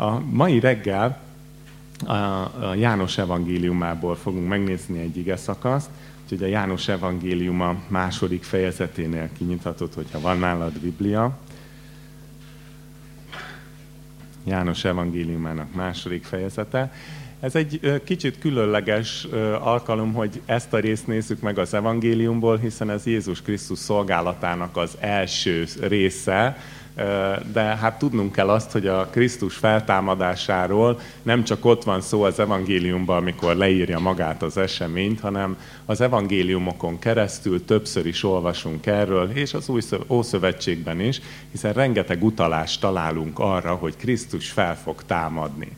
A mai reggel a János evangéliumából fogunk megnézni egy ige szakaszt, úgyhogy a János evangéliuma második fejezeténél kinyithatod, hogyha van nálad Biblia. János evangéliumának második fejezete. Ez egy kicsit különleges alkalom, hogy ezt a részt nézzük meg az evangéliumból, hiszen ez Jézus Krisztus szolgálatának az első része, de hát tudnunk kell azt, hogy a Krisztus feltámadásáról nem csak ott van szó az evangéliumban, amikor leírja magát az eseményt, hanem az evangéliumokon keresztül többször is olvasunk erről, és az új Ószövetségben is, hiszen rengeteg utalást találunk arra, hogy Krisztus fel fog támadni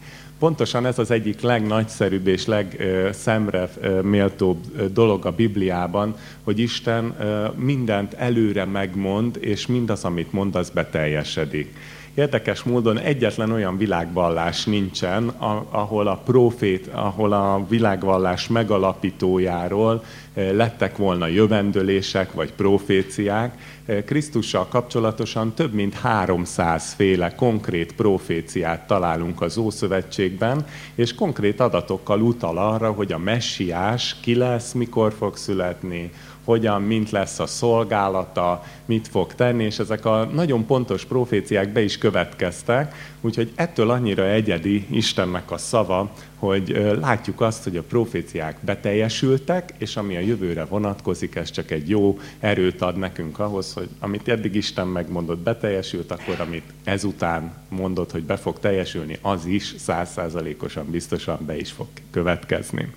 pontosan ez az egyik legnagyszerűbb és legszemre méltóbb dolog a Bibliában, hogy Isten mindent előre megmond, és mindaz, amit mond, az beteljesedik. Érdekes módon egyetlen olyan világvallás nincsen, ahol a profét, ahol a világvallás megalapítójáról lettek volna jövendőlések vagy proféciák, Krisztussal kapcsolatosan több mint 300 féle konkrét proféciát találunk az Ószövetségben, és konkrét adatokkal utal arra, hogy a messiás ki lesz, mikor fog születni, hogyan, mint lesz a szolgálata, mit fog tenni, és ezek a nagyon pontos proféciák be is következtek, úgyhogy ettől annyira egyedi Istennek a szava, hogy látjuk azt, hogy a proféciák beteljesültek, és ami a jövőre vonatkozik, ez csak egy jó erőt ad nekünk ahhoz, hogy amit eddig Isten megmondott, beteljesült, akkor amit ezután mondott, hogy be fog teljesülni, az is százszázalékosan biztosan be is fog következni.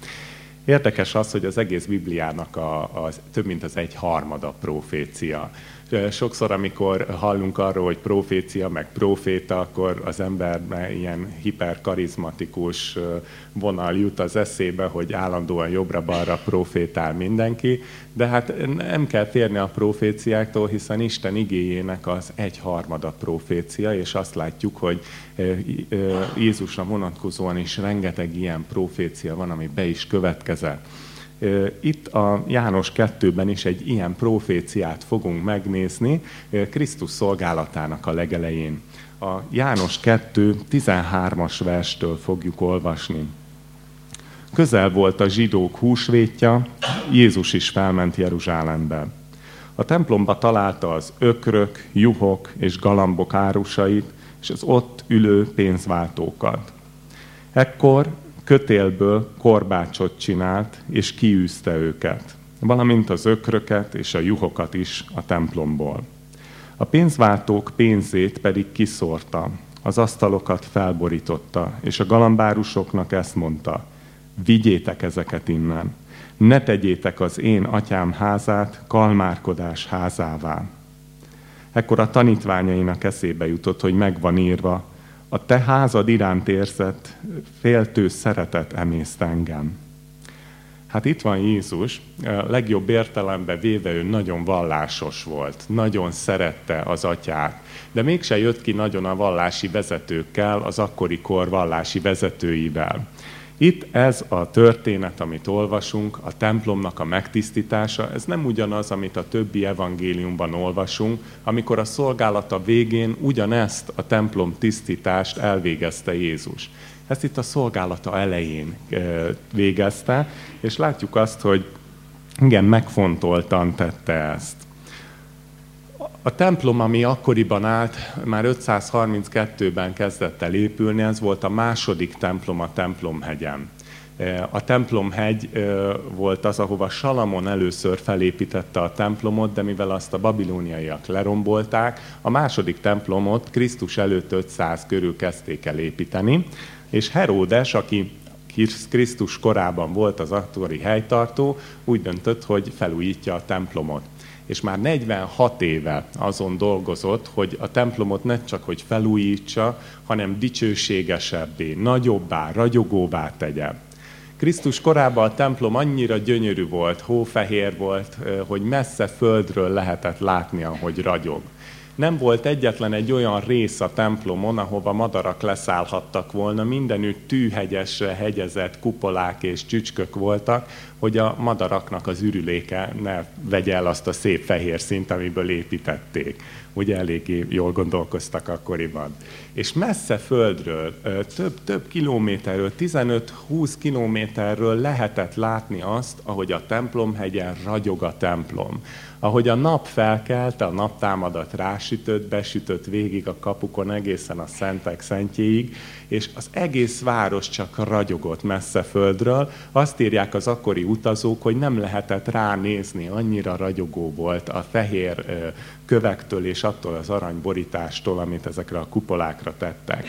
Érdekes az, hogy az egész Bibliának a, a több mint az egy harmada profécia. Sokszor, amikor hallunk arról, hogy profécia, meg proféta, akkor az ember ilyen hiperkarizmatikus vonal jut az eszébe, hogy állandóan jobbra-balra profétál mindenki, de hát nem kell férni a proféciáktól, hiszen Isten igéjének az egyharmada profécia, és azt látjuk, hogy Jézusra vonatkozóan is rengeteg ilyen profécia van, ami be is következett. Itt a János 2-ben is egy ilyen proféciát fogunk megnézni Krisztus szolgálatának a legelején. A János 2 13-as verstől fogjuk olvasni. Közel volt a zsidók húsvétja, Jézus is felment Jeruzsálembe. A templomba találta az ökrök, juhok és galambok árusait, és az ott ülő pénzváltókat. Ekkor kötélből korbácsot csinált, és kiűzte őket, valamint az ökröket és a juhokat is a templomból. A pénzváltók pénzét pedig kiszórta, az asztalokat felborította, és a galambárusoknak ezt mondta, vigyétek ezeket innen, ne tegyétek az én atyám házát kalmárkodás házává. Ekkor a tanítványainak eszébe jutott, hogy megvan írva, a te házad iránt érzett féltő szeretet emészt engem. Hát itt van Jézus, legjobb értelemben véve ő nagyon vallásos volt, nagyon szerette az atyát, de mégse jött ki nagyon a vallási vezetőkkel, az akkori kor vallási vezetőivel. Itt ez a történet, amit olvasunk, a templomnak a megtisztítása, ez nem ugyanaz, amit a többi evangéliumban olvasunk, amikor a szolgálata végén ugyanezt a templom tisztítást elvégezte Jézus. Ezt itt a szolgálata elején végezte, és látjuk azt, hogy igen, megfontoltan tette ezt. A templom, ami akkoriban állt, már 532-ben kezdett el épülni, ez volt a második templom a templomhegyen. A templomhegy volt az, ahova Salamon először felépítette a templomot, de mivel azt a babilóniaiak lerombolták, a második templomot Krisztus előtt 500 körül kezdték el építeni, és Heródes, aki Krisztus korában volt az akkori helytartó, úgy döntött, hogy felújítja a templomot és már 46 éve azon dolgozott, hogy a templomot ne csak hogy felújítsa, hanem dicsőségesebbé, nagyobbá, ragyogóvá tegye. Krisztus korában a templom annyira gyönyörű volt, hófehér volt, hogy messze földről lehetett látni, ahogy ragyog. Nem volt egyetlen egy olyan rész a templomon, ahova madarak leszállhattak volna, mindenütt tűhegyes, hegyezett kupolák és csücskök voltak, hogy a madaraknak az ürüléke ne vegye el azt a szép fehér szint, amiből építették. Ugye eléggé jól gondolkoztak akkoriban. És messze földről, több, több kilométerről, 15-20 kilométerről lehetett látni azt, ahogy a templomhegyen ragyog a templom ahogy a nap felkelte, a naptámadat rásütött, besütött végig a kapukon egészen a szentek szentjéig, és az egész város csak ragyogott messze földről. Azt írják az akkori utazók, hogy nem lehetett ránézni, annyira ragyogó volt a fehér kövektől és attól az aranyborítástól, amit ezekre a kupolákra tettek.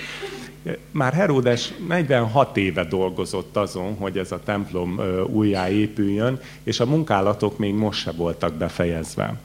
Már Heródes 46 éve dolgozott azon, hogy ez a templom újjáépüljön, és a munkálatok még most se voltak befejezve.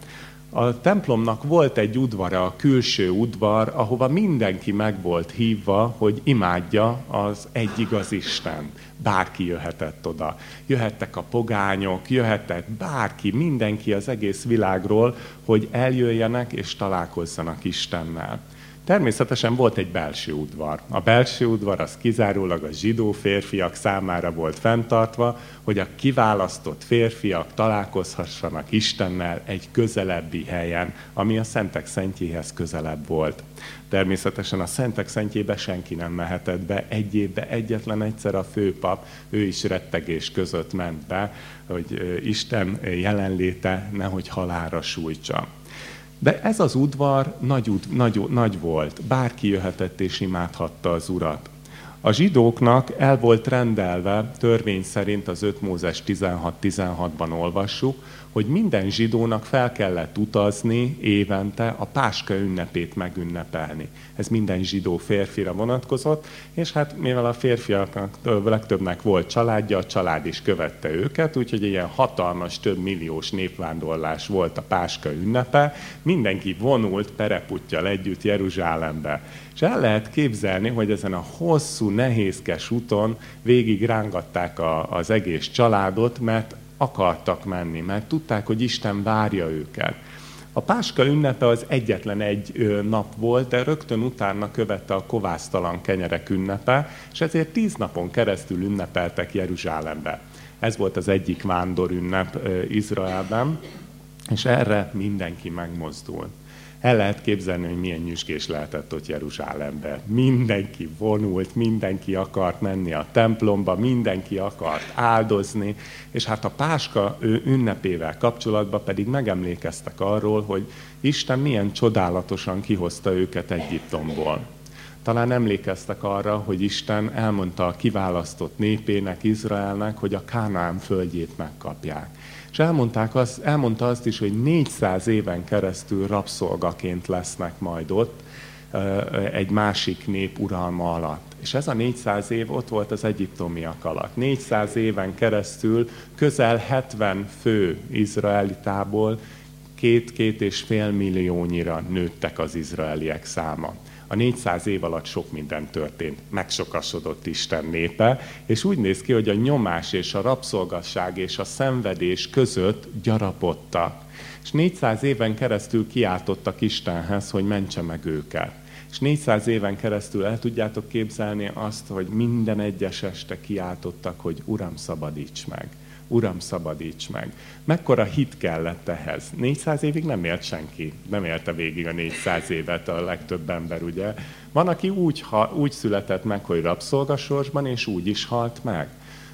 A templomnak volt egy udvara, a külső udvar, ahova mindenki meg volt hívva, hogy imádja az egy igaz Isten. Bárki jöhetett oda. Jöhettek a pogányok, jöhetett bárki, mindenki az egész világról, hogy eljöjjenek és találkozzanak Istennel. Természetesen volt egy belső udvar. A belső udvar az kizárólag a zsidó férfiak számára volt fenntartva, hogy a kiválasztott férfiak találkozhassanak Istennel egy közelebbi helyen, ami a Szentek Szentjéhez közelebb volt. Természetesen a Szentek Szentjébe senki nem mehetett be, egy évbe egyetlen egyszer a főpap, ő is rettegés között ment be, hogy Isten jelenléte nehogy halára sújtsa. De ez az udvar nagy, nagy, nagy volt, bárki jöhetett és imádhatta az urat. A zsidóknak el volt rendelve, törvény szerint az 5 Mózes 16-16-ban olvassuk, hogy minden zsidónak fel kellett utazni évente a Páska ünnepét megünnepelni. Ez minden zsidó férfira vonatkozott, és hát mivel a férfiaknak legtöbbnek volt családja, a család is követte őket, úgyhogy ilyen hatalmas, több milliós népvándorlás volt a Páska ünnepe, mindenki vonult pereputtyal együtt Jeruzsálembe. És el lehet képzelni, hogy ezen a hosszú, nehézkes úton végig rángatták a, az egész családot, mert akartak menni, mert tudták, hogy Isten várja őket. A Páska ünnepe az egyetlen egy nap volt, de rögtön utána követte a kovásztalan kenyerek ünnepe, és ezért tíz napon keresztül ünnepeltek Jeruzsálembe. Ez volt az egyik vándor ünnep Izraelben, és erre mindenki megmozdult. El lehet képzelni, hogy milyen nyüskés lehetett ott Jeruzsálembe. Mindenki vonult, mindenki akart menni a templomba, mindenki akart áldozni, és hát a Páska ünnepével kapcsolatban pedig megemlékeztek arról, hogy Isten milyen csodálatosan kihozta őket Egyiptomból. Talán emlékeztek arra, hogy Isten elmondta a kiválasztott népének, Izraelnek, hogy a Kánaán földjét megkapják. És elmondták azt, elmondta azt is, hogy 400 éven keresztül rabszolgaként lesznek majd ott egy másik nép uralma alatt. És ez a 400 év ott volt az egyiptomiak alatt. 400 éven keresztül közel 70 fő izraelitából két-két és fél milliónyira nőttek az izraeliek száma a 400 év alatt sok minden történt. Megsokasodott Isten népe, és úgy néz ki, hogy a nyomás és a rabszolgasság és a szenvedés között gyarapodtak. És 400 éven keresztül kiáltottak Istenhez, hogy mentse meg őket. És 400 éven keresztül el tudjátok képzelni azt, hogy minden egyes este kiáltottak, hogy Uram, szabadíts meg. Uram, szabadíts meg. Mekkora hit kellett ehhez? 400 évig nem élt senki. Nem élte végig a 400 évet a legtöbb ember, ugye? Van, aki úgy, ha, úgy született meg, hogy rabszolgasorsban, és úgy is halt meg.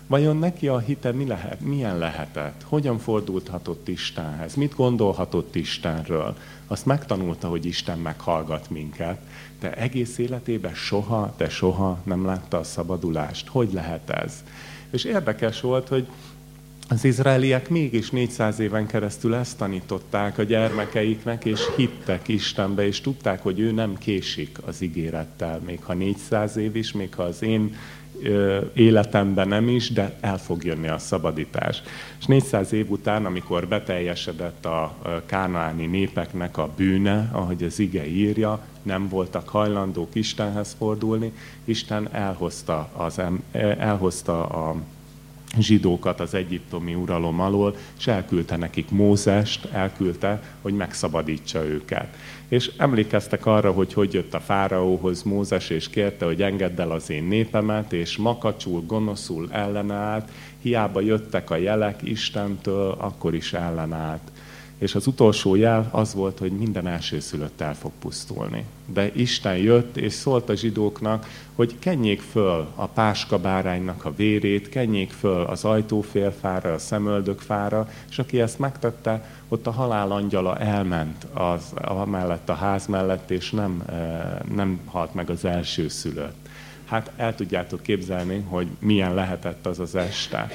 Vajon neki a hite mi lehet, milyen lehetett? Hogyan fordulhatott Istenhez? Mit gondolhatott Istenről? Azt megtanulta, hogy Isten meghallgat minket, de egész életében soha, de soha nem látta a szabadulást. Hogy lehet ez? És érdekes volt, hogy az izraeliek mégis 400 éven keresztül ezt tanították a gyermekeiknek, és hittek Istenbe, és tudták, hogy ő nem késik az ígérettel, még ha 400 év is, még ha az én életemben nem is, de el fog jönni a szabadítás. És 400 év után, amikor beteljesedett a kánaáni népeknek a bűne, ahogy az ige írja, nem voltak hajlandók Istenhez fordulni, Isten elhozta, az, elhozta a zsidókat az egyiptomi uralom alól, és elküldte nekik Mózest, elküldte, hogy megszabadítsa őket. És emlékeztek arra, hogy hogy jött a fáraóhoz Mózes, és kérte, hogy engedd el az én népemet, és makacsul, gonoszul ellenállt, hiába jöttek a jelek Istentől, akkor is ellenállt. És az utolsó jel az volt, hogy minden elsőszülött el fog pusztulni. De Isten jött, és szólt a zsidóknak, hogy kenjék föl a páska báránynak a vérét, kenjék föl az ajtófélfára, a szemöldökfára, és aki ezt megtette, ott a halál angyala elment az, a mellett, a ház mellett, és nem, eh, nem halt meg az első szülött. Hát el tudjátok képzelni, hogy milyen lehetett az az este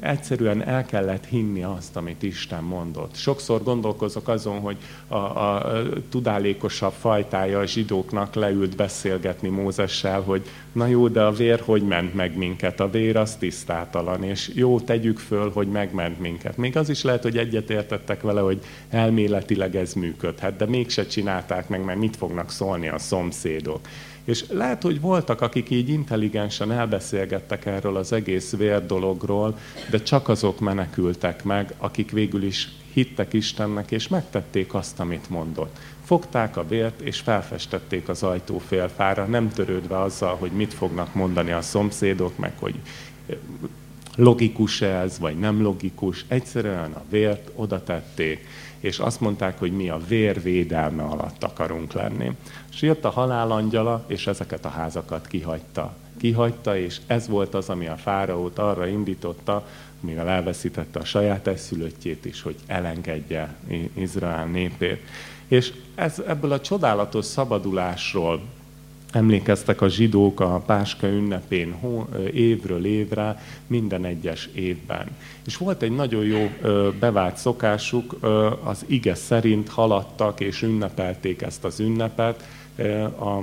egyszerűen el kellett hinni azt, amit Isten mondott. Sokszor gondolkozok azon, hogy a, a, tudálékosabb fajtája a zsidóknak leült beszélgetni Mózessel, hogy na jó, de a vér hogy ment meg minket? A vér az tisztátalan, és jó, tegyük föl, hogy megment minket. Még az is lehet, hogy egyetértettek vele, hogy elméletileg ez működhet, de mégse csinálták meg, mert mit fognak szólni a szomszédok. És lehet, hogy voltak, akik így intelligensen elbeszélgettek erről az egész vér dologról, de csak azok menekültek meg, akik végül is hittek Istennek, és megtették azt, amit mondott. Fogták a vért, és felfestették az ajtófélfára, nem törődve azzal, hogy mit fognak mondani a szomszédok, meg hogy logikus ez, vagy nem logikus. Egyszerűen a vért oda tették, és azt mondták, hogy mi a vér védelme alatt akarunk lenni. És jött a halálangyala, és ezeket a házakat kihagyta. Kihagyta, és ez volt az, ami a fáraót arra indította, mivel elveszítette a saját egyszülöttjét is, hogy elengedje Izrael népét. És ez, ebből a csodálatos szabadulásról emlékeztek a zsidók a Páska ünnepén évről évre, minden egyes évben. És volt egy nagyon jó bevált szokásuk, az ige szerint haladtak és ünnepelték ezt az ünnepet. A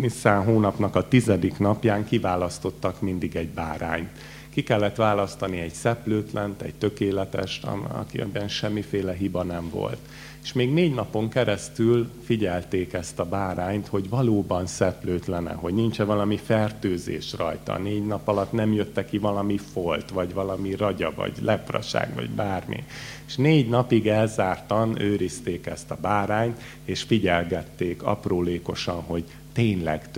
Nisztán hónapnak a tizedik napján kiválasztottak mindig egy bárányt. Ki kellett választani egy szeplőtlent, egy tökéletes, akiben semmiféle hiba nem volt és még négy napon keresztül figyelték ezt a bárányt, hogy valóban szeplőtlene, hogy nincs-e valami fertőzés rajta. Négy nap alatt nem jötte ki valami folt, vagy valami ragya, vagy lepraság, vagy bármi. És négy napig elzártan őrizték ezt a bárányt, és figyelgették aprólékosan, hogy tényleg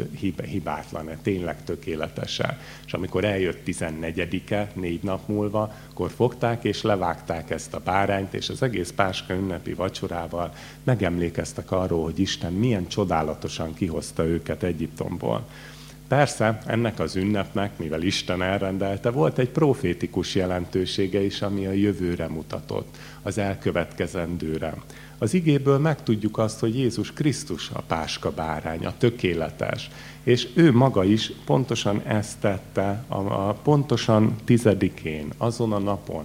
hibátlan-e, tényleg tökéletes-e. És amikor eljött 14-e, négy nap múlva, akkor fogták és levágták ezt a bárányt, és az egész Páska ünnepi vacsorával megemlékeztek arról, hogy Isten milyen csodálatosan kihozta őket Egyiptomból. Persze, ennek az ünnepnek, mivel Isten elrendelte, volt egy profétikus jelentősége is, ami a jövőre mutatott, az elkövetkezendőre. Az igéből megtudjuk azt, hogy Jézus Krisztus a páska bárány, a tökéletes. És ő maga is pontosan ezt tette, a, a pontosan tizedikén, azon a napon,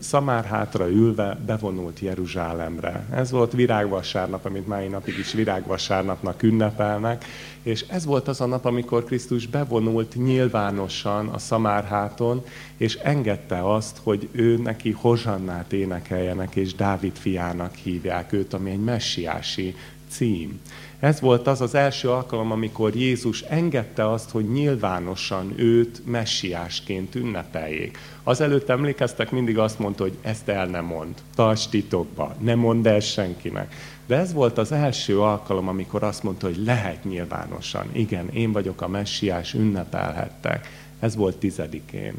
Szamárhátra ülve bevonult Jeruzsálemre. Ez volt virágvasárnap, amit mai napig is virágvasárnapnak ünnepelnek, és ez volt az a nap, amikor Krisztus bevonult nyilvánosan a Szamárháton, és engedte azt, hogy ő neki Hozsannát énekeljenek, és Dávid fiának hívják őt, ami egy messiási cím. Ez volt az az első alkalom, amikor Jézus engedte azt, hogy nyilvánosan őt messiásként ünnepeljék. Azelőtt emlékeztek, mindig azt mondta, hogy ezt el nem mond, tarts titokba, ne mondd el senkinek. De ez volt az első alkalom, amikor azt mondta, hogy lehet nyilvánosan. Igen, én vagyok a messiás, ünnepelhettek. Ez volt tizedikén.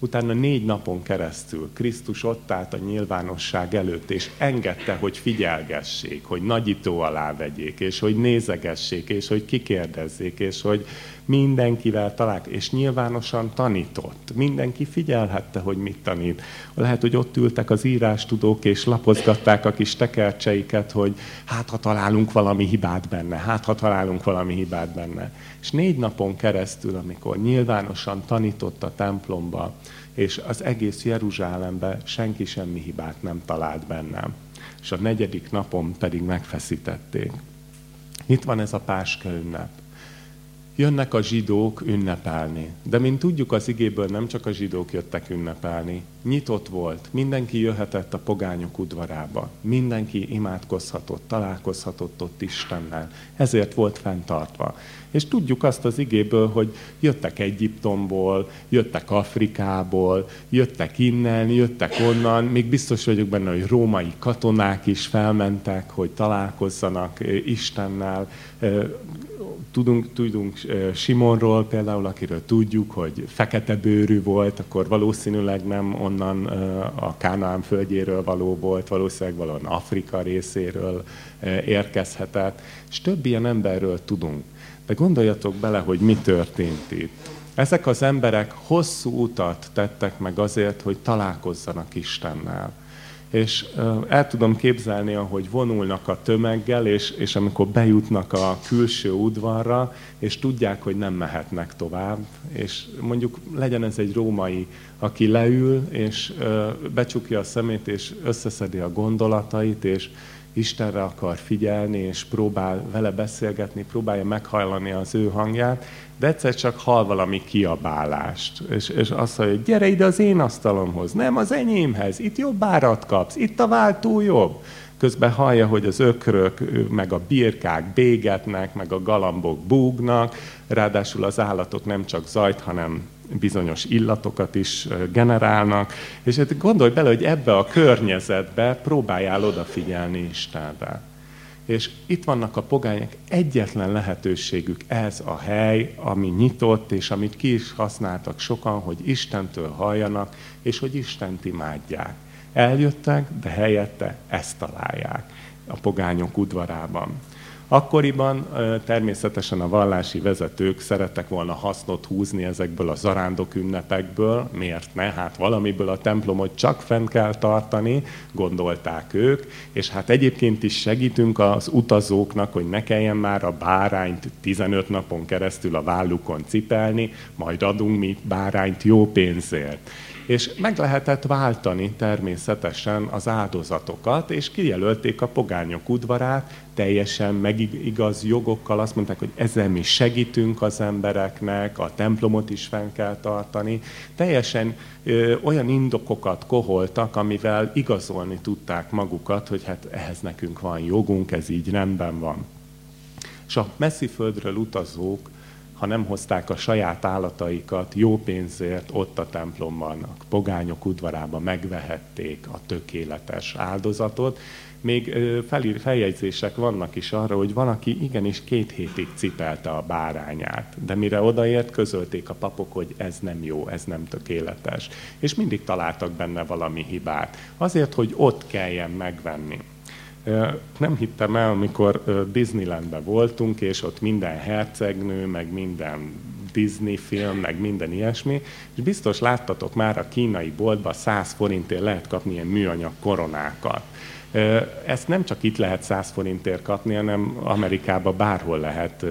Utána négy napon keresztül Krisztus ott állt a nyilvánosság előtt, és engedte, hogy figyelgessék, hogy nagyító alá vegyék, és hogy nézegessék, és hogy kikérdezzék, és hogy mindenkivel talált, és nyilvánosan tanított. Mindenki figyelhette, hogy mit tanít. Lehet, hogy ott ültek az írástudók, és lapozgatták a kis tekercseiket, hogy hát, ha találunk valami hibát benne, hát, ha találunk valami hibát benne. És négy napon keresztül, amikor nyilvánosan tanított a templomba, és az egész Jeruzsálembe senki semmi hibát nem talált bennem. És a negyedik napon pedig megfeszítették. Itt van ez a Páska ünnep. Jönnek a zsidók ünnepelni. De mint tudjuk, az igéből nem csak a zsidók jöttek ünnepelni. Nyitott volt, mindenki jöhetett a pogányok udvarába. Mindenki imádkozhatott, találkozhatott ott Istennel. Ezért volt fenntartva. És tudjuk azt az igéből, hogy jöttek Egyiptomból, jöttek Afrikából, jöttek innen, jöttek onnan. Még biztos vagyok benne, hogy római katonák is felmentek, hogy találkozzanak Istennel tudunk, tudunk Simonról például, akiről tudjuk, hogy fekete bőrű volt, akkor valószínűleg nem onnan a Kánaán földjéről való volt, valószínűleg valóan Afrika részéről érkezhetett, és több ilyen emberről tudunk. De gondoljatok bele, hogy mi történt itt. Ezek az emberek hosszú utat tettek meg azért, hogy találkozzanak Istennel és el tudom képzelni, ahogy vonulnak a tömeggel, és, és amikor bejutnak a külső udvarra, és tudják, hogy nem mehetnek tovább, és mondjuk legyen ez egy római, aki leül, és becsukja a szemét, és összeszedi a gondolatait, és Istenre akar figyelni, és próbál vele beszélgetni, próbálja meghajlani az ő hangját, de egyszer csak hall valami kiabálást, és, és azt mondja, hogy gyere ide az én asztalomhoz, nem az enyémhez, itt jobb árat kapsz, itt a váltó jobb. Közben hallja, hogy az ökrök, meg a birkák bégetnek, meg a galambok búgnak, ráadásul az állatok nem csak zajt, hanem bizonyos illatokat is generálnak, és hát gondolj bele, hogy ebbe a környezetbe próbáljál odafigyelni Istenre. És itt vannak a pogányok, egyetlen lehetőségük ez a hely, ami nyitott, és amit ki is használtak sokan, hogy Istentől halljanak, és hogy Istent imádják. Eljöttek, de helyette ezt találják a pogányok udvarában. Akkoriban természetesen a vallási vezetők szerettek volna hasznot húzni ezekből a zarándok ünnepekből. Miért ne? Hát valamiből a templomot csak fent kell tartani, gondolták ők, és hát egyébként is segítünk az utazóknak, hogy ne kelljen már a bárányt 15 napon keresztül a vállukon cipelni, majd adunk mi bárányt jó pénzért és meg lehetett váltani természetesen az áldozatokat, és kijelölték a pogányok udvarát, teljesen megigaz jogokkal, azt mondták, hogy ezzel mi segítünk az embereknek, a templomot is fenn kell tartani. Teljesen ö, olyan indokokat koholtak, amivel igazolni tudták magukat, hogy hát ehhez nekünk van jogunk, ez így rendben van. És a messzi földről utazók ha nem hozták a saját állataikat jó pénzért ott a templomban, a pogányok udvarába megvehették a tökéletes áldozatot. Még feljegyzések vannak is arra, hogy van, aki igenis két hétig cipelte a bárányát, de mire odaért, közölték a papok, hogy ez nem jó, ez nem tökéletes. És mindig találtak benne valami hibát. Azért, hogy ott kelljen megvenni. Nem hittem el, amikor Disneylandben voltunk, és ott minden hercegnő, meg minden Disney film, meg minden ilyesmi, és biztos láttatok már a kínai boltban 100 forintért lehet kapni ilyen műanyag koronákat. Ezt nem csak itt lehet 100 forintért kapni, hanem Amerikában bárhol lehet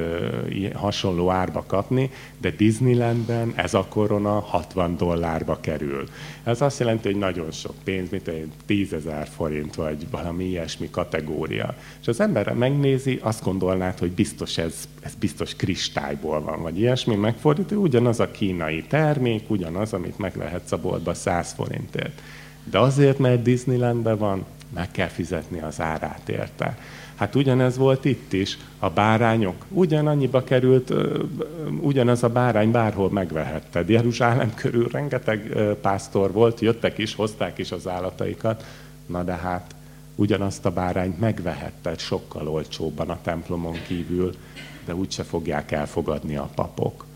hasonló árba kapni, de Disneylandben ez a korona 60 dollárba kerül. Ez azt jelenti, hogy nagyon sok pénz, mint egy 10 ezer forint, vagy valami ilyesmi kategória. És az ember megnézi, azt gondolnád, hogy biztos ez, ez biztos kristályból van, vagy ilyesmi, megfordítja, ugyanaz a kínai termék, ugyanaz, amit meg lehet a boltba 100 forintért. De azért, mert Disneylandben van, meg kell fizetni az árát érte. Hát ugyanez volt itt is, a bárányok. Ugyanannyiba került, ugyanaz a bárány bárhol megvehetted. Jeruzsálem körül rengeteg pásztor volt, jöttek is, hozták is az állataikat. Na de hát ugyanazt a bárányt megvehetted sokkal olcsóbban a templomon kívül, de úgyse fogják elfogadni a papok.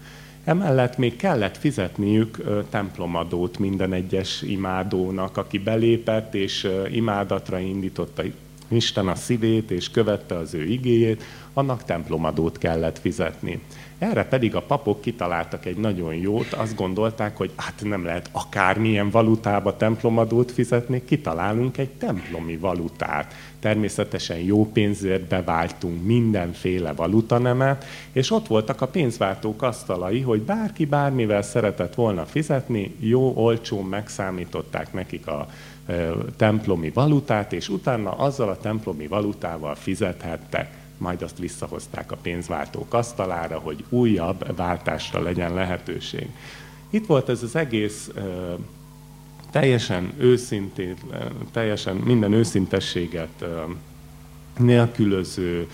Emellett még kellett fizetniük templomadót minden egyes imádónak, aki belépett és imádatra indította Isten a szívét és követte az ő igéjét, annak templomadót kellett fizetni. Erre pedig a papok kitaláltak egy nagyon jót, azt gondolták, hogy hát nem lehet akármilyen valutába templomadót fizetni, kitalálunk egy templomi valutát. Természetesen jó pénzért beváltunk mindenféle valutanemet, és ott voltak a pénzváltók asztalai, hogy bárki bármivel szeretett volna fizetni, jó, olcsón megszámították nekik a templomi valutát, és utána azzal a templomi valutával fizethettek majd azt visszahozták a pénzváltók asztalára, hogy újabb váltásra legyen lehetőség. Itt volt ez az egész teljesen őszintén, teljesen minden őszintességet nélkülöző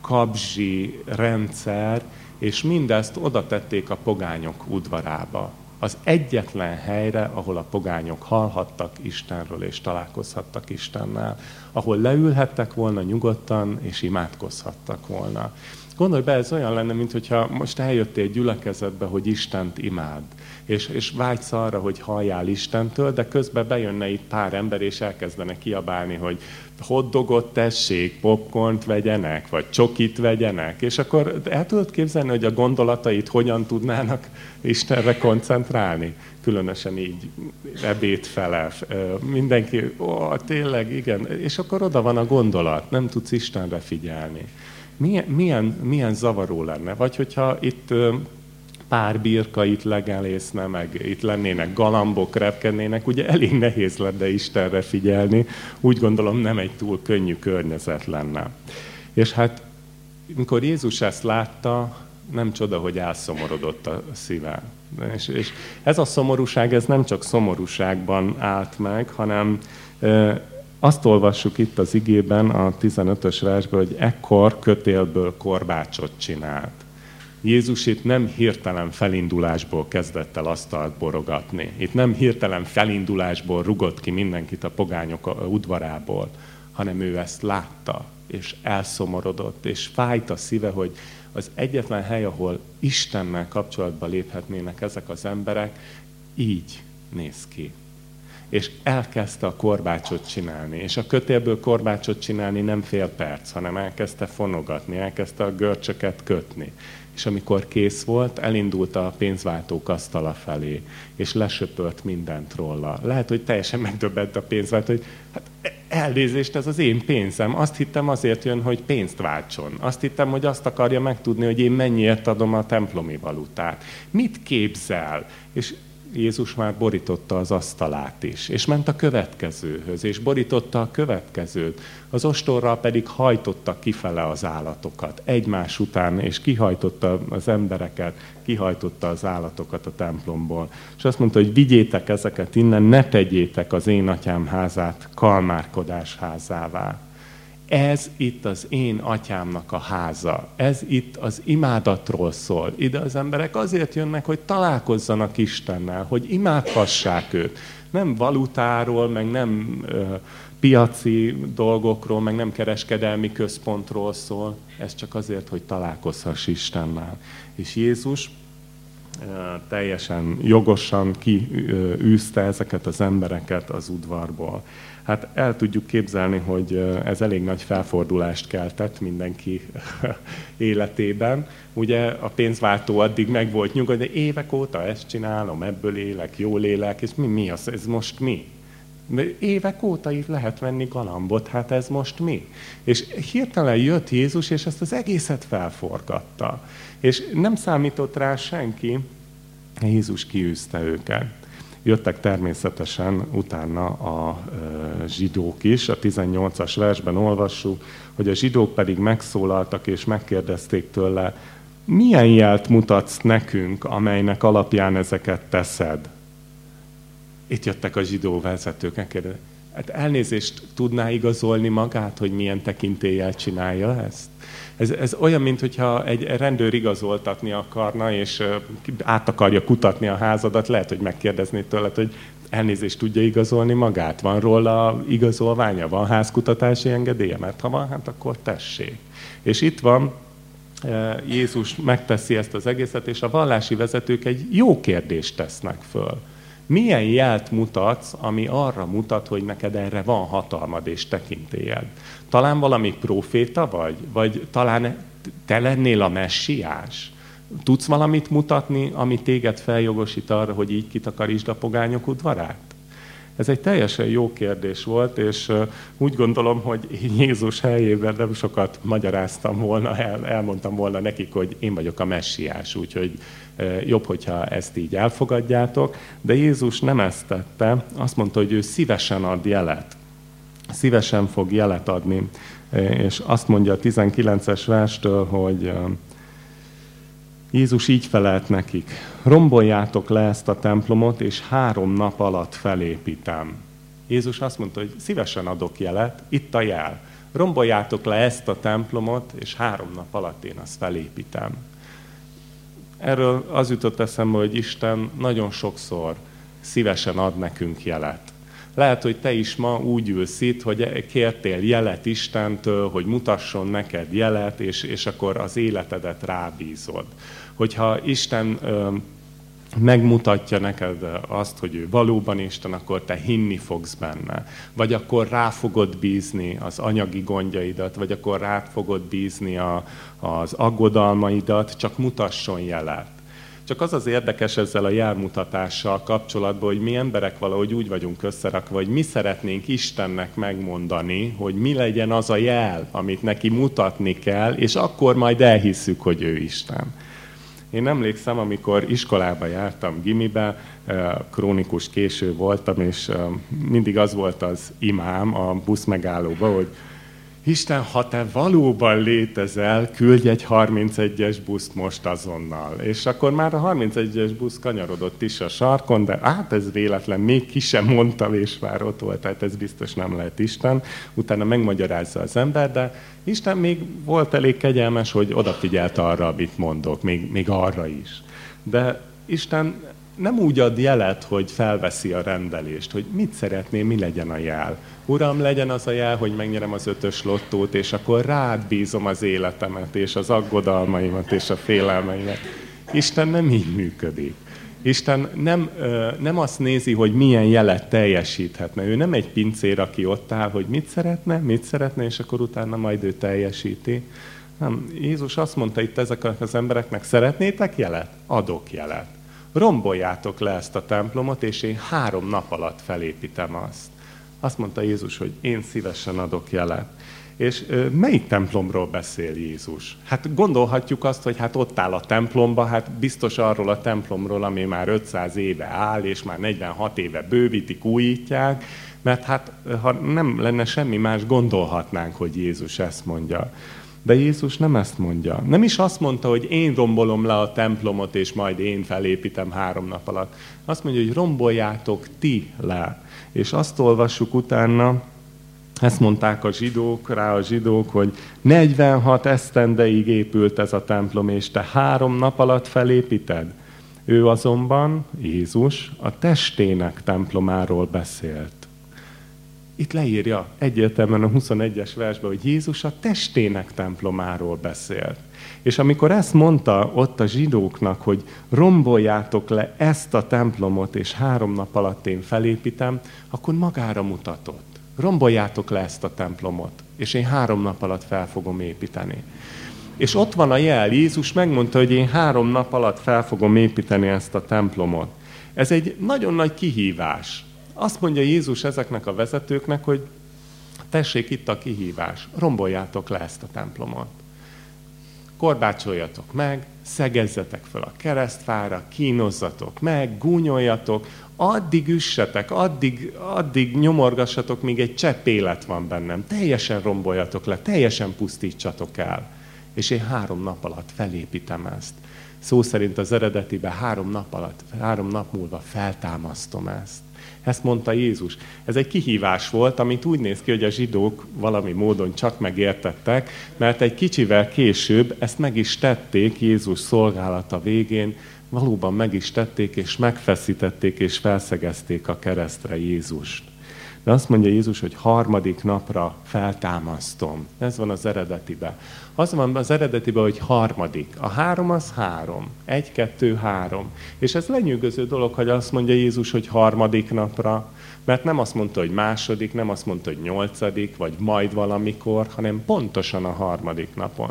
kabzsi rendszer, és mindezt oda tették a pogányok udvarába. Az egyetlen helyre, ahol a pogányok hallhattak Istenről és találkozhattak Istennel, ahol leülhettek volna nyugodtan és imádkozhattak volna. Gondolj be, ez olyan lenne, mintha most eljöttél gyülekezetbe, hogy Istent imád és, és vágysz arra, hogy halljál Istentől, de közben bejönne itt pár ember, és elkezdene kiabálni, hogy hoddogot tessék, popcornt vegyenek, vagy csokit vegyenek, és akkor el tudod képzelni, hogy a gondolatait hogyan tudnának Istenre koncentrálni? Különösen így ebéd fele, mindenki, ó, tényleg, igen, és akkor oda van a gondolat, nem tudsz Istenre figyelni. Milyen, milyen, milyen zavaró lenne? Vagy hogyha itt pár birka itt legelészne, meg itt lennének galambok, repkednének, ugye elég nehéz lenne Istenre figyelni, úgy gondolom nem egy túl könnyű környezet lenne. És hát, amikor Jézus ezt látta, nem csoda, hogy elszomorodott a szíve. És, és ez a szomorúság, ez nem csak szomorúságban állt meg, hanem azt olvassuk itt az igében, a 15-ös versben, hogy ekkor kötélből korbácsot csinált. Jézus itt nem hirtelen felindulásból kezdett el asztalt borogatni. Itt nem hirtelen felindulásból rugott ki mindenkit a pogányok udvarából, hanem ő ezt látta, és elszomorodott, és fájt a szíve, hogy az egyetlen hely, ahol Istennel kapcsolatba léphetnének ezek az emberek, így néz ki. És elkezdte a korbácsot csinálni. És a kötélből korbácsot csinálni nem fél perc, hanem elkezdte fonogatni, elkezdte a görcsöket kötni és amikor kész volt, elindult a pénzváltók asztala felé, és lesöpört mindent róla. Lehet, hogy teljesen megdöbbent a pénzváltó, hogy hát elnézést, ez az én pénzem. Azt hittem azért jön, hogy pénzt váltson. Azt hittem, hogy azt akarja megtudni, hogy én mennyiért adom a templomi valutát. Mit képzel? És Jézus már borította az asztalát is, és ment a következőhöz, és borította a következőt. Az ostorral pedig hajtotta kifele az állatokat, egymás után, és kihajtotta az embereket, kihajtotta az állatokat a templomból. És azt mondta, hogy vigyétek ezeket innen, ne tegyétek az én atyám házát kalmárkodás házává ez itt az én atyámnak a háza, ez itt az imádatról szól. Ide az emberek azért jönnek, hogy találkozzanak Istennel, hogy imádhassák őt. Nem valutáról, meg nem ö, piaci dolgokról, meg nem kereskedelmi központról szól. Ez csak azért, hogy találkozhass Istennel. És Jézus teljesen jogosan kiűzte ezeket az embereket az udvarból. Hát el tudjuk képzelni, hogy ez elég nagy felfordulást keltett mindenki életében. Ugye a pénzváltó addig meg volt nyugodt, de évek óta ezt csinálom, ebből élek, jól élek, és mi, mi az, ez most mi? Évek óta itt lehet venni galambot, hát ez most mi? És hirtelen jött Jézus, és ezt az egészet felforgatta. És nem számított rá senki, Jézus kiűzte őket. Jöttek természetesen utána a zsidók is. A 18-as versben olvassuk, hogy a zsidók pedig megszólaltak és megkérdezték tőle, milyen jelt mutatsz nekünk, amelynek alapján ezeket teszed? Itt jöttek a zsidó vezetők, megkérdezték, hát elnézést tudná igazolni magát, hogy milyen tekintéllyel csinálja ezt? Ez, ez olyan, mintha egy rendőr igazoltatni akarna, és át akarja kutatni a házadat, lehet, hogy megkérdezné tőled, hogy elnézést tudja igazolni magát? Van róla igazolványa? Van házkutatási engedélye? Mert ha van, hát akkor tessék. És itt van, Jézus megteszi ezt az egészet, és a vallási vezetők egy jó kérdést tesznek föl. Milyen jelt mutatsz, ami arra mutat, hogy neked erre van hatalmad és tekintélyed? Talán valami proféta vagy? Vagy talán te lennél a messiás? Tudsz valamit mutatni, ami téged feljogosít arra, hogy így kitakarítsd a pogányok udvarát? Ez egy teljesen jó kérdés volt, és úgy gondolom, hogy Jézus helyében nem sokat magyaráztam volna, el, elmondtam volna nekik, hogy én vagyok a messiás, úgyhogy jobb, hogyha ezt így elfogadjátok. De Jézus nem ezt tette, azt mondta, hogy ő szívesen ad jelet. Szívesen fog jelet adni És azt mondja a 19-es verstől, hogy Jézus így felelt nekik, romboljátok le ezt a templomot, és három nap alatt felépítem. Jézus azt mondta, hogy szívesen adok jelet, itt a jel. Romboljátok le ezt a templomot, és három nap alatt én azt felépítem. Erről az jutott eszembe, hogy Isten nagyon sokszor szívesen ad nekünk jelet. Lehet, hogy te is ma úgy ülsz itt, hogy kértél jelet Istentől, hogy mutasson neked jelet, és, és akkor az életedet rábízod. Hogyha Isten megmutatja neked azt, hogy ő valóban Isten, akkor te hinni fogsz benne. Vagy akkor rá fogod bízni az anyagi gondjaidat, vagy akkor rá fogod bízni a, az aggodalmaidat, csak mutasson jelet. Csak az az érdekes ezzel a jelmutatással kapcsolatban, hogy mi emberek valahogy úgy vagyunk összerakva, hogy mi szeretnénk Istennek megmondani, hogy mi legyen az a jel, amit neki mutatni kell, és akkor majd elhisszük, hogy ő Isten. Én emlékszem, amikor iskolába jártam gimibe, eh, krónikus késő voltam, és eh, mindig az volt az imám a busz megállóba, hogy Isten, ha te valóban létezel, küldj egy 31-es buszt most azonnal. És akkor már a 31-es busz kanyarodott is a sarkon, de hát ez véletlen, még ki sem mondta, és már ott volt, tehát ez biztos nem lehet Isten. Utána megmagyarázza az ember, de Isten még volt elég kegyelmes, hogy odafigyelt arra, amit mondok, még, még arra is. De Isten nem úgy ad jelet, hogy felveszi a rendelést, hogy mit szeretné, mi legyen a jel. Uram, legyen az a jel, hogy megnyerem az ötös lottót, és akkor rád bízom az életemet, és az aggodalmaimat, és a félelmeimet. Isten nem így működik. Isten nem, nem azt nézi, hogy milyen jelet teljesíthetne. Ő nem egy pincér, aki ott áll, hogy mit szeretne, mit szeretne, és akkor utána majd ő teljesíti. Nem, Jézus azt mondta itt ezeknek az embereknek, szeretnétek jelet? Adok jelet romboljátok le ezt a templomot, és én három nap alatt felépítem azt. Azt mondta Jézus, hogy én szívesen adok jelet. És melyik templomról beszél Jézus? Hát gondolhatjuk azt, hogy hát ott áll a templomba, hát biztos arról a templomról, ami már 500 éve áll, és már 46 éve bővítik, újítják, mert hát ha nem lenne semmi más, gondolhatnánk, hogy Jézus ezt mondja. De Jézus nem ezt mondja. Nem is azt mondta, hogy én rombolom le a templomot, és majd én felépítem három nap alatt. Azt mondja, hogy romboljátok ti le. És azt olvassuk utána, ezt mondták a zsidók, rá a zsidók, hogy 46 esztendeig épült ez a templom, és te három nap alatt felépíted. Ő azonban, Jézus, a testének templomáról beszélt itt leírja egyértelműen a 21-es versben, hogy Jézus a testének templomáról beszélt. És amikor ezt mondta ott a zsidóknak, hogy romboljátok le ezt a templomot, és három nap alatt én felépítem, akkor magára mutatott. Romboljátok le ezt a templomot, és én három nap alatt fel fogom építeni. És ott van a jel, Jézus megmondta, hogy én három nap alatt fel fogom építeni ezt a templomot. Ez egy nagyon nagy kihívás. Azt mondja Jézus ezeknek a vezetőknek, hogy tessék itt a kihívás, romboljátok le ezt a templomot. Korbácsoljatok meg, szegezzetek fel a keresztfára, kínozzatok meg, gúnyoljatok, addig üssetek, addig, addig nyomorgassatok, míg egy csepp élet van bennem. Teljesen romboljatok le, teljesen pusztítsatok el. És én három nap alatt felépítem ezt. Szó szerint az eredetiben három nap alatt, három nap múlva feltámasztom ezt. Ezt mondta Jézus. Ez egy kihívás volt, amit úgy néz ki, hogy a zsidók valami módon csak megértettek, mert egy kicsivel később ezt meg is tették Jézus szolgálata végén, valóban meg is tették, és megfeszítették, és felszegezték a keresztre Jézust. De azt mondja Jézus, hogy harmadik napra feltámasztom. Ez van az eredetibe. Az van az eredetiben, hogy harmadik. A három az három. Egy, kettő, három. És ez lenyűgöző dolog, hogy azt mondja Jézus, hogy harmadik napra, mert nem azt mondta, hogy második, nem azt mondta, hogy nyolcadik, vagy majd valamikor, hanem pontosan a harmadik napon.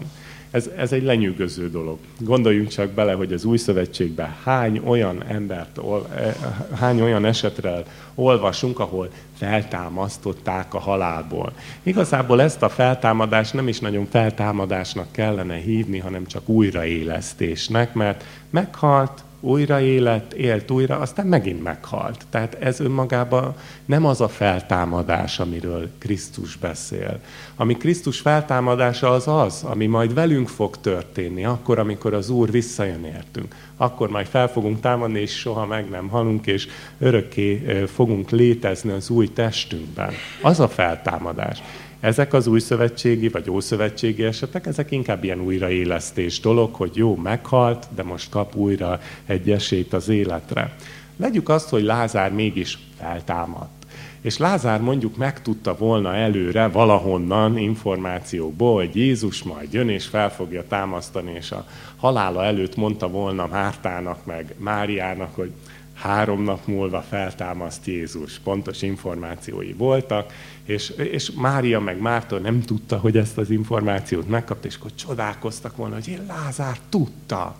Ez, ez egy lenyűgöző dolog. Gondoljunk csak bele, hogy az új szövetségben hány olyan embert, eh, hány olyan esetre olvasunk, ahol feltámasztották a halálból. Igazából ezt a feltámadást nem is nagyon feltámadásnak kellene hívni, hanem csak újraélesztésnek, mert meghalt, újra élet, élt újra, aztán megint meghalt. Tehát ez önmagában nem az a feltámadás, amiről Krisztus beszél. Ami Krisztus feltámadása az az, ami majd velünk fog történni, akkor, amikor az Úr visszajön értünk. Akkor majd fel fogunk támadni, és soha meg nem halunk, és örökké fogunk létezni az új testünkben. Az a feltámadás. Ezek az új szövetségi vagy ószövetségi esetek, ezek inkább ilyen újraélesztés dolog, hogy jó, meghalt, de most kap újra egy esélyt az életre. Legyük azt, hogy Lázár mégis feltámadt. És Lázár mondjuk megtudta volna előre valahonnan információkból, hogy Jézus majd jön és fel fogja támasztani, és a halála előtt mondta volna Mártának meg Máriának, hogy három nap múlva feltámaszt Jézus. Pontos információi voltak, és, és Mária meg Márton nem tudta, hogy ezt az információt megkapta, és akkor csodálkoztak volna, hogy én Lázár tudta.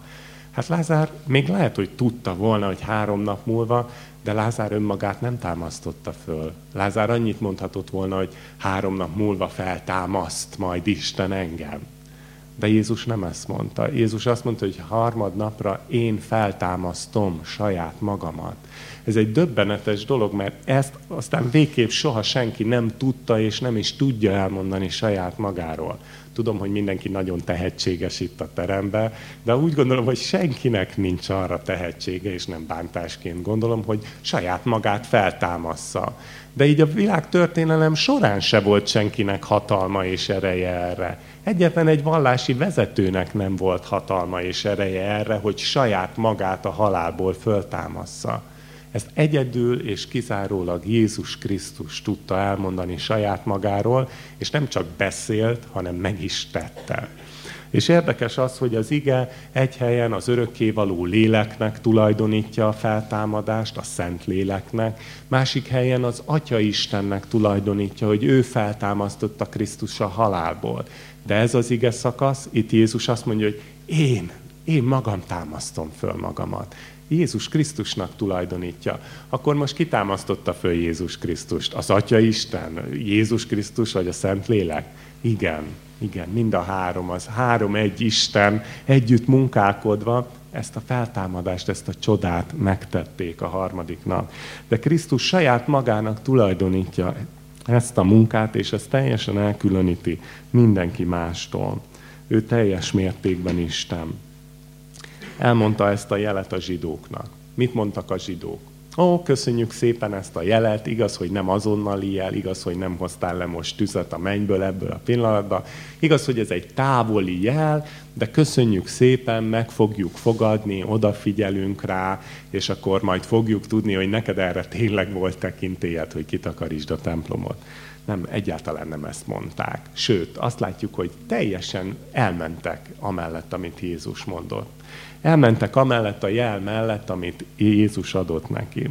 Hát Lázár még lehet, hogy tudta volna, hogy három nap múlva, de Lázár önmagát nem támasztotta föl. Lázár annyit mondhatott volna, hogy három nap múlva feltámaszt majd Isten engem. De Jézus nem ezt mondta. Jézus azt mondta, hogy harmadnapra én feltámasztom saját magamat. Ez egy döbbenetes dolog, mert ezt aztán végképp soha senki nem tudta és nem is tudja elmondani saját magáról. Tudom, hogy mindenki nagyon tehetséges itt a teremben, de úgy gondolom, hogy senkinek nincs arra tehetsége, és nem bántásként gondolom, hogy saját magát feltámassza. De így a világ történelem során se volt senkinek hatalma és ereje erre. Egyetlen egy vallási vezetőnek nem volt hatalma és ereje erre, hogy saját magát a halálból föltámassza. Ezt egyedül és kizárólag Jézus Krisztus tudta elmondani saját magáról, és nem csak beszélt, hanem meg is tette. És érdekes az, hogy az ige egy helyen az örökkévaló léleknek tulajdonítja a feltámadást, a szent léleknek, másik helyen az Atya Istennek tulajdonítja, hogy ő feltámasztotta Krisztus a halálból. De ez az ige szakasz, itt Jézus azt mondja, hogy én, én magam támasztom föl magamat. Jézus Krisztusnak tulajdonítja. Akkor most kitámasztotta föl Jézus Krisztust? Az Atya Isten, Jézus Krisztus vagy a Szent Lélek? Igen, igen, mind a három, az három egy Isten együtt munkálkodva ezt a feltámadást, ezt a csodát megtették a harmadik nap. De Krisztus saját magának tulajdonítja ezt a munkát, és ez teljesen elkülöníti mindenki mástól. Ő teljes mértékben Isten. Elmondta ezt a jelet a zsidóknak. Mit mondtak a zsidók? Ó, köszönjük szépen ezt a jelet, igaz, hogy nem azonnali jel, igaz, hogy nem hoztál le most tüzet a mennyből ebből a pillanatban, igaz, hogy ez egy távoli jel, de köszönjük szépen, meg fogjuk fogadni, odafigyelünk rá, és akkor majd fogjuk tudni, hogy neked erre tényleg volt tekintélyed, hogy kitakarítsd a templomot. Nem, egyáltalán nem ezt mondták. Sőt, azt látjuk, hogy teljesen elmentek amellett, amit Jézus mondott. Elmentek amellett a jel mellett, amit Jézus adott neki.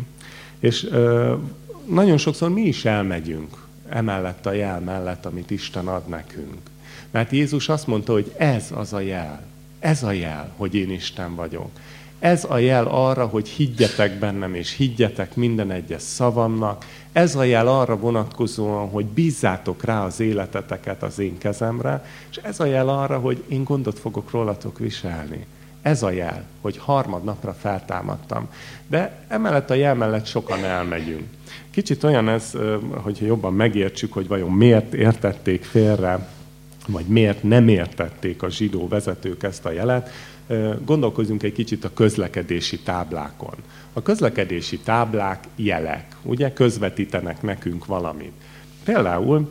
És ö, nagyon sokszor mi is elmegyünk emellett a jel mellett, amit Isten ad nekünk. Mert Jézus azt mondta, hogy ez az a jel. Ez a jel, hogy én Isten vagyok. Ez a jel arra, hogy higgyetek bennem, és higgyetek minden egyes szavamnak. Ez a jel arra vonatkozóan, hogy bízzátok rá az életeteket az én kezemre, és ez a jel arra, hogy én gondot fogok rólatok viselni. Ez a jel, hogy harmadnapra feltámadtam. De emellett a jel mellett sokan elmegyünk. Kicsit olyan ez, hogyha jobban megértsük, hogy vajon miért értették félre, vagy miért nem értették a zsidó vezetők ezt a jelet, gondolkozunk egy kicsit a közlekedési táblákon. A közlekedési táblák jelek, ugye közvetítenek nekünk valamit. Például,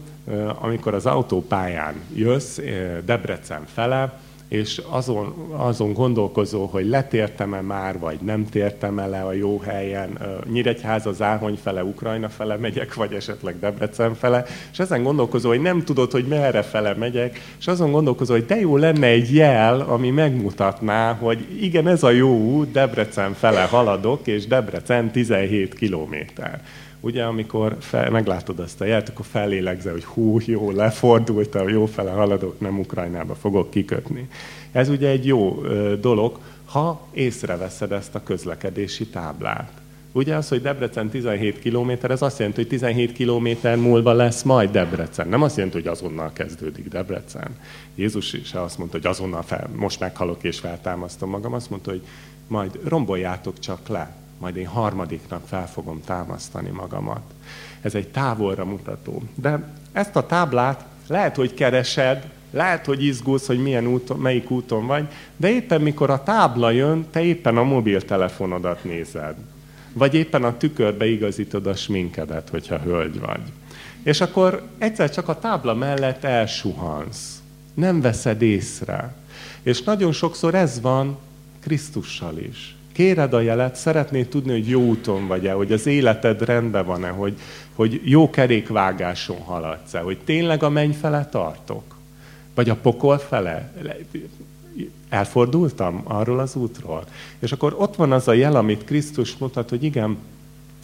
amikor az autópályán jössz Debrecen fele, és azon, azon gondolkozó, hogy letértem-e már, vagy nem tértem el le a jó helyen, Nyíregyháza, Záhony fele, Ukrajna fele megyek, vagy esetleg Debrecen fele, és ezen gondolkozó, hogy nem tudod, hogy merre fele megyek, és azon gondolkozó, hogy de jó lenne egy jel, ami megmutatná, hogy igen, ez a jó út, Debrecen fele haladok, és Debrecen 17 kilométer ugye, amikor fel, meglátod ezt a jelet, akkor fellélegzel, hogy hú, jó, lefordultam, jó fele haladok, nem Ukrajnába fogok kikötni. Ez ugye egy jó dolog, ha észreveszed ezt a közlekedési táblát. Ugye az, hogy Debrecen 17 kilométer, ez azt jelenti, hogy 17 kilométer múlva lesz majd Debrecen. Nem azt jelenti, hogy azonnal kezdődik Debrecen. Jézus is azt mondta, hogy azonnal fel, most meghalok és feltámasztom magam. Azt mondta, hogy majd romboljátok csak le, majd én harmadik nap fel fogom támasztani magamat. Ez egy távolra mutató. De ezt a táblát lehet, hogy keresed, lehet, hogy izgulsz, hogy milyen úton, melyik úton vagy, de éppen mikor a tábla jön, te éppen a mobiltelefonodat nézed. Vagy éppen a tükörbe igazítod a sminkedet, hogyha hölgy vagy. És akkor egyszer csak a tábla mellett elsuhansz. Nem veszed észre. És nagyon sokszor ez van Krisztussal is. Kéred a jelet, szeretnéd tudni, hogy jó úton vagy-e, hogy az életed rendben van-e, hogy, hogy jó kerékvágáson haladsz-e, hogy tényleg a menny fele tartok. Vagy a pokol fele? Elfordultam arról az útról. És akkor ott van az a jel, amit Krisztus mutat, hogy igen,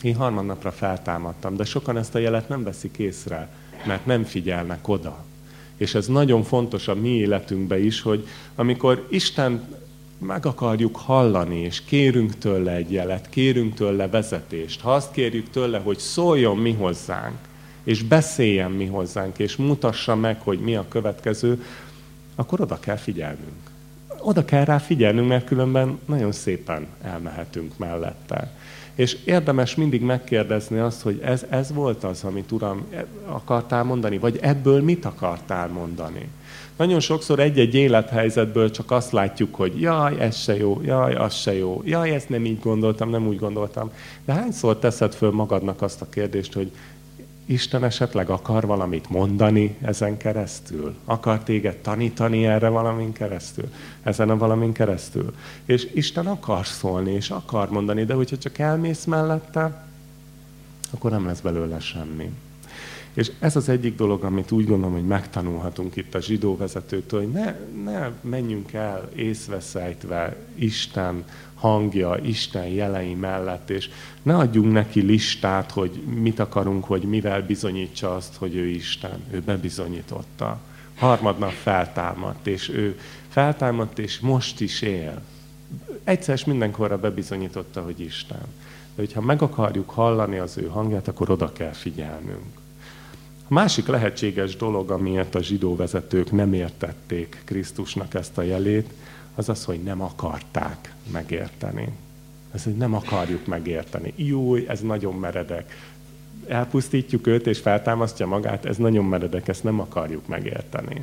én harmadnapra feltámadtam, de sokan ezt a jelet nem veszik észre, mert nem figyelnek oda. És ez nagyon fontos a mi életünkben is, hogy amikor Isten meg akarjuk hallani, és kérünk tőle egy jelet, kérünk tőle vezetést, ha azt kérjük tőle, hogy szóljon mi hozzánk, és beszéljen mi hozzánk, és mutassa meg, hogy mi a következő, akkor oda kell figyelnünk. Oda kell rá figyelnünk, mert különben nagyon szépen elmehetünk mellette. És érdemes mindig megkérdezni azt, hogy ez, ez volt az, amit Uram akartál mondani, vagy ebből mit akartál mondani. Nagyon sokszor egy-egy élethelyzetből csak azt látjuk, hogy jaj, ez se jó, jaj, az se jó, jaj, ezt nem így gondoltam, nem úgy gondoltam. De hányszor teszed föl magadnak azt a kérdést, hogy Isten esetleg akar valamit mondani ezen keresztül? Akar téged tanítani erre valamin keresztül? Ezen a valamin keresztül? És Isten akar szólni, és akar mondani, de hogyha csak elmész mellette, akkor nem lesz belőle semmi. És ez az egyik dolog, amit úgy gondolom, hogy megtanulhatunk itt a zsidó vezetőtől, hogy ne, ne menjünk el észveszejtve Isten hangja, Isten jelei mellett, és ne adjunk neki listát, hogy mit akarunk, hogy mivel bizonyítsa azt, hogy ő Isten. Ő bebizonyította. Harmadnap feltámadt, és ő feltámadt, és most is él. Egyszer és mindenkorra bebizonyította, hogy Isten. De hogyha meg akarjuk hallani az ő hangját, akkor oda kell figyelnünk. Másik lehetséges dolog, amiért a zsidó vezetők nem értették Krisztusnak ezt a jelét, az az, hogy nem akarták megérteni. Ez, hogy nem akarjuk megérteni. Jó, ez nagyon meredek. Elpusztítjuk őt, és feltámasztja magát, ez nagyon meredek, ezt nem akarjuk megérteni.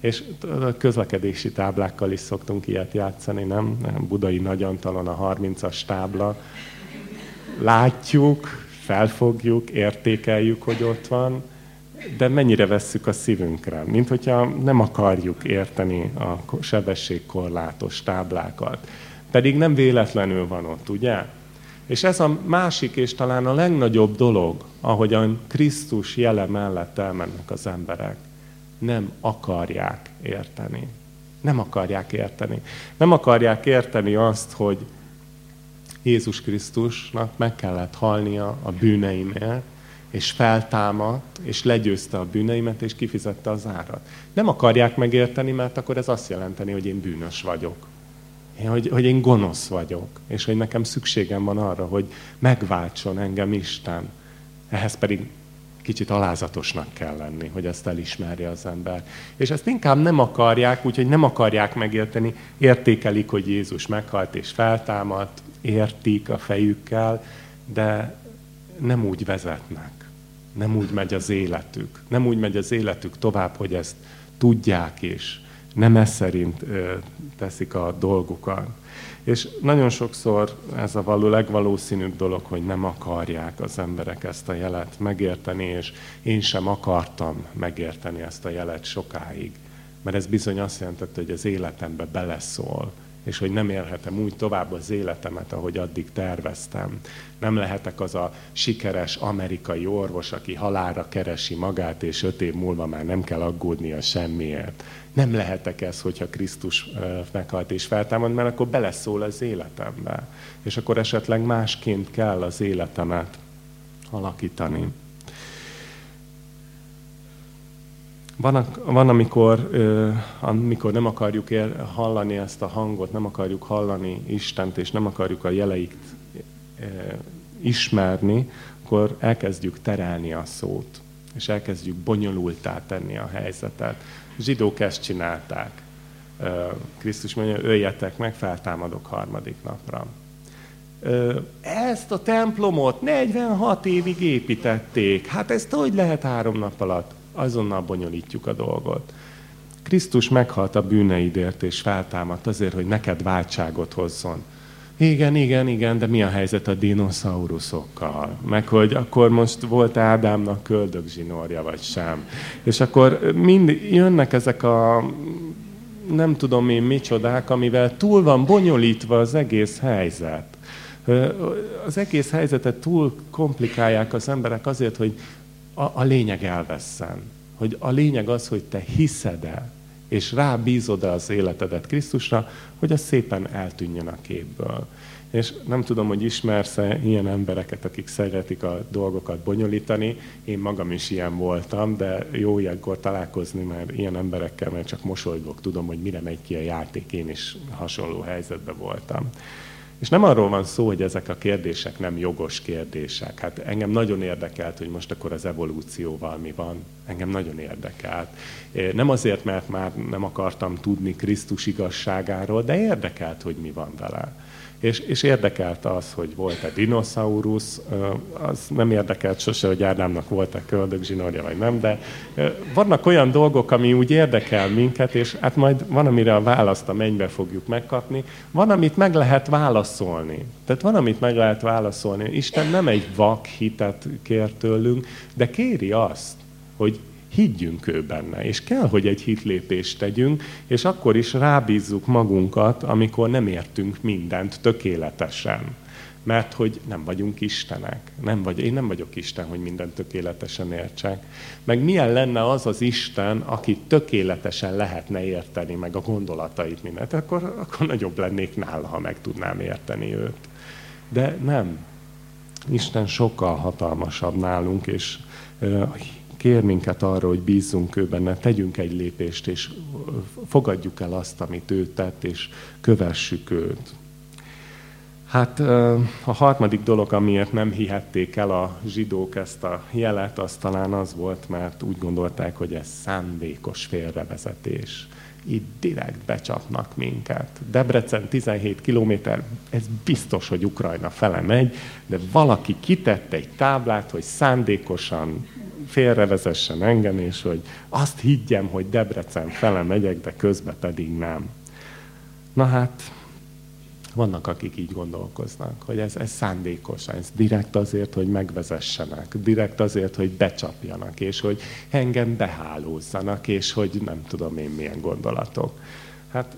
És a közlekedési táblákkal is szoktunk ilyet játszani, nem? Budai Nagyantalon a 30-as tábla. Látjuk, felfogjuk, értékeljük, hogy ott van, de mennyire vesszük a szívünkre, mint hogyha nem akarjuk érteni a sebességkorlátos táblákat. Pedig nem véletlenül van ott, ugye? És ez a másik és talán a legnagyobb dolog, ahogyan Krisztus jele mellett elmennek az emberek. Nem akarják érteni. Nem akarják érteni. Nem akarják érteni azt, hogy Jézus Krisztusnak meg kellett halnia a bűneimért, és feltámadt, és legyőzte a bűneimet, és kifizette az árat. Nem akarják megérteni, mert akkor ez azt jelenteni, hogy én bűnös vagyok. Hogy, hogy én gonosz vagyok, és hogy nekem szükségem van arra, hogy megváltson engem Isten. Ehhez pedig kicsit alázatosnak kell lenni, hogy ezt elismerje az ember. És ezt inkább nem akarják, úgyhogy nem akarják megérteni, értékelik, hogy Jézus meghalt és feltámadt, értik a fejükkel, de nem úgy vezetnek nem úgy megy az életük. Nem úgy megy az életük tovább, hogy ezt tudják, és nem ez szerint teszik a dolgukat. És nagyon sokszor ez a való legvalószínűbb dolog, hogy nem akarják az emberek ezt a jelet megérteni, és én sem akartam megérteni ezt a jelet sokáig. Mert ez bizony azt jelentette, hogy az életembe beleszól, és hogy nem élhetem úgy tovább az életemet, ahogy addig terveztem. Nem lehetek az a sikeres amerikai orvos, aki halára keresi magát, és öt év múlva már nem kell aggódnia semmiért. Nem lehetek ez, hogyha Krisztus meghalt és feltámad, mert akkor beleszól az életembe. És akkor esetleg másként kell az életemet alakítani. Van, van amikor, amikor nem akarjuk ér, hallani ezt a hangot, nem akarjuk hallani Istent, és nem akarjuk a jeleit ismerni, akkor elkezdjük terelni a szót, és elkezdjük bonyolultá tenni a helyzetet. Zsidók ezt csinálták. Krisztus mondja, öljetek meg, feltámadok harmadik napra. Ezt a templomot 46 évig építették. Hát ezt hogy lehet három nap alatt? Azonnal bonyolítjuk a dolgot. Krisztus meghalt a bűneidért és feltámadt azért, hogy neked váltságot hozzon. Igen, igen, igen, de mi a helyzet a dinoszauruszokkal? Meg hogy akkor most volt Ádámnak köldögzsinórja, vagy sem. És akkor mind jönnek ezek a nem tudom én micsodák, amivel túl van bonyolítva az egész helyzet. Az egész helyzetet túl komplikálják az emberek azért, hogy a, a lényeg elvesszen. Hogy a lényeg az, hogy te hiszed-e, és rábízod-e az életedet Krisztusra, hogy az szépen eltűnjön a képből. És nem tudom, hogy ismersz-e ilyen embereket, akik szeretik a dolgokat bonyolítani. Én magam is ilyen voltam, de jó ilyenkor találkozni, mert ilyen emberekkel, mert csak mosolygok, tudom, hogy mire megy ki a játék, én is hasonló helyzetben voltam. És nem arról van szó, hogy ezek a kérdések nem jogos kérdések. Hát engem nagyon érdekelt, hogy most akkor az evolúcióval mi van. Engem nagyon érdekelt. Nem azért, mert már nem akartam tudni Krisztus igazságáról, de érdekelt, hogy mi van vele. És, és érdekelt az, hogy volt-e dinoszaurusz, az nem érdekelt sose, hogy Ádámnak volt-e köldögzsinórja, vagy nem, de vannak olyan dolgok, ami úgy érdekel minket, és hát majd van, amire a választ a mennybe fogjuk megkapni, van, amit meg lehet válaszolni. Tehát van, amit meg lehet válaszolni. Isten nem egy vak hitet kér tőlünk, de kéri azt, hogy higgyünk ő benne, és kell, hogy egy hitlépést tegyünk, és akkor is rábízzuk magunkat, amikor nem értünk mindent tökéletesen. Mert hogy nem vagyunk Istenek. Nem vagy, én nem vagyok Isten, hogy mindent tökéletesen értsek. Meg milyen lenne az az Isten, aki tökéletesen lehetne érteni, meg a gondolatait mindent, akkor, akkor nagyobb lennék nála, ha meg tudnám érteni őt. De nem. Isten sokkal hatalmasabb nálunk, és kér minket arra, hogy bízzunk ő benne, tegyünk egy lépést, és fogadjuk el azt, amit ő tett, és kövessük őt. Hát a harmadik dolog, amiért nem hihették el a zsidók ezt a jelet, az talán az volt, mert úgy gondolták, hogy ez szándékos félrevezetés. Itt direkt becsapnak minket. Debrecen 17 kilométer, ez biztos, hogy Ukrajna fele megy, de valaki kitette egy táblát, hogy szándékosan félrevezessen engem, és hogy azt higgyem, hogy Debrecen fele megyek, de közben pedig nem. Na hát, vannak, akik így gondolkoznak, hogy ez, ez szándékos, ez direkt azért, hogy megvezessenek, direkt azért, hogy becsapjanak, és hogy engem behálózzanak, és hogy nem tudom én milyen gondolatok. Hát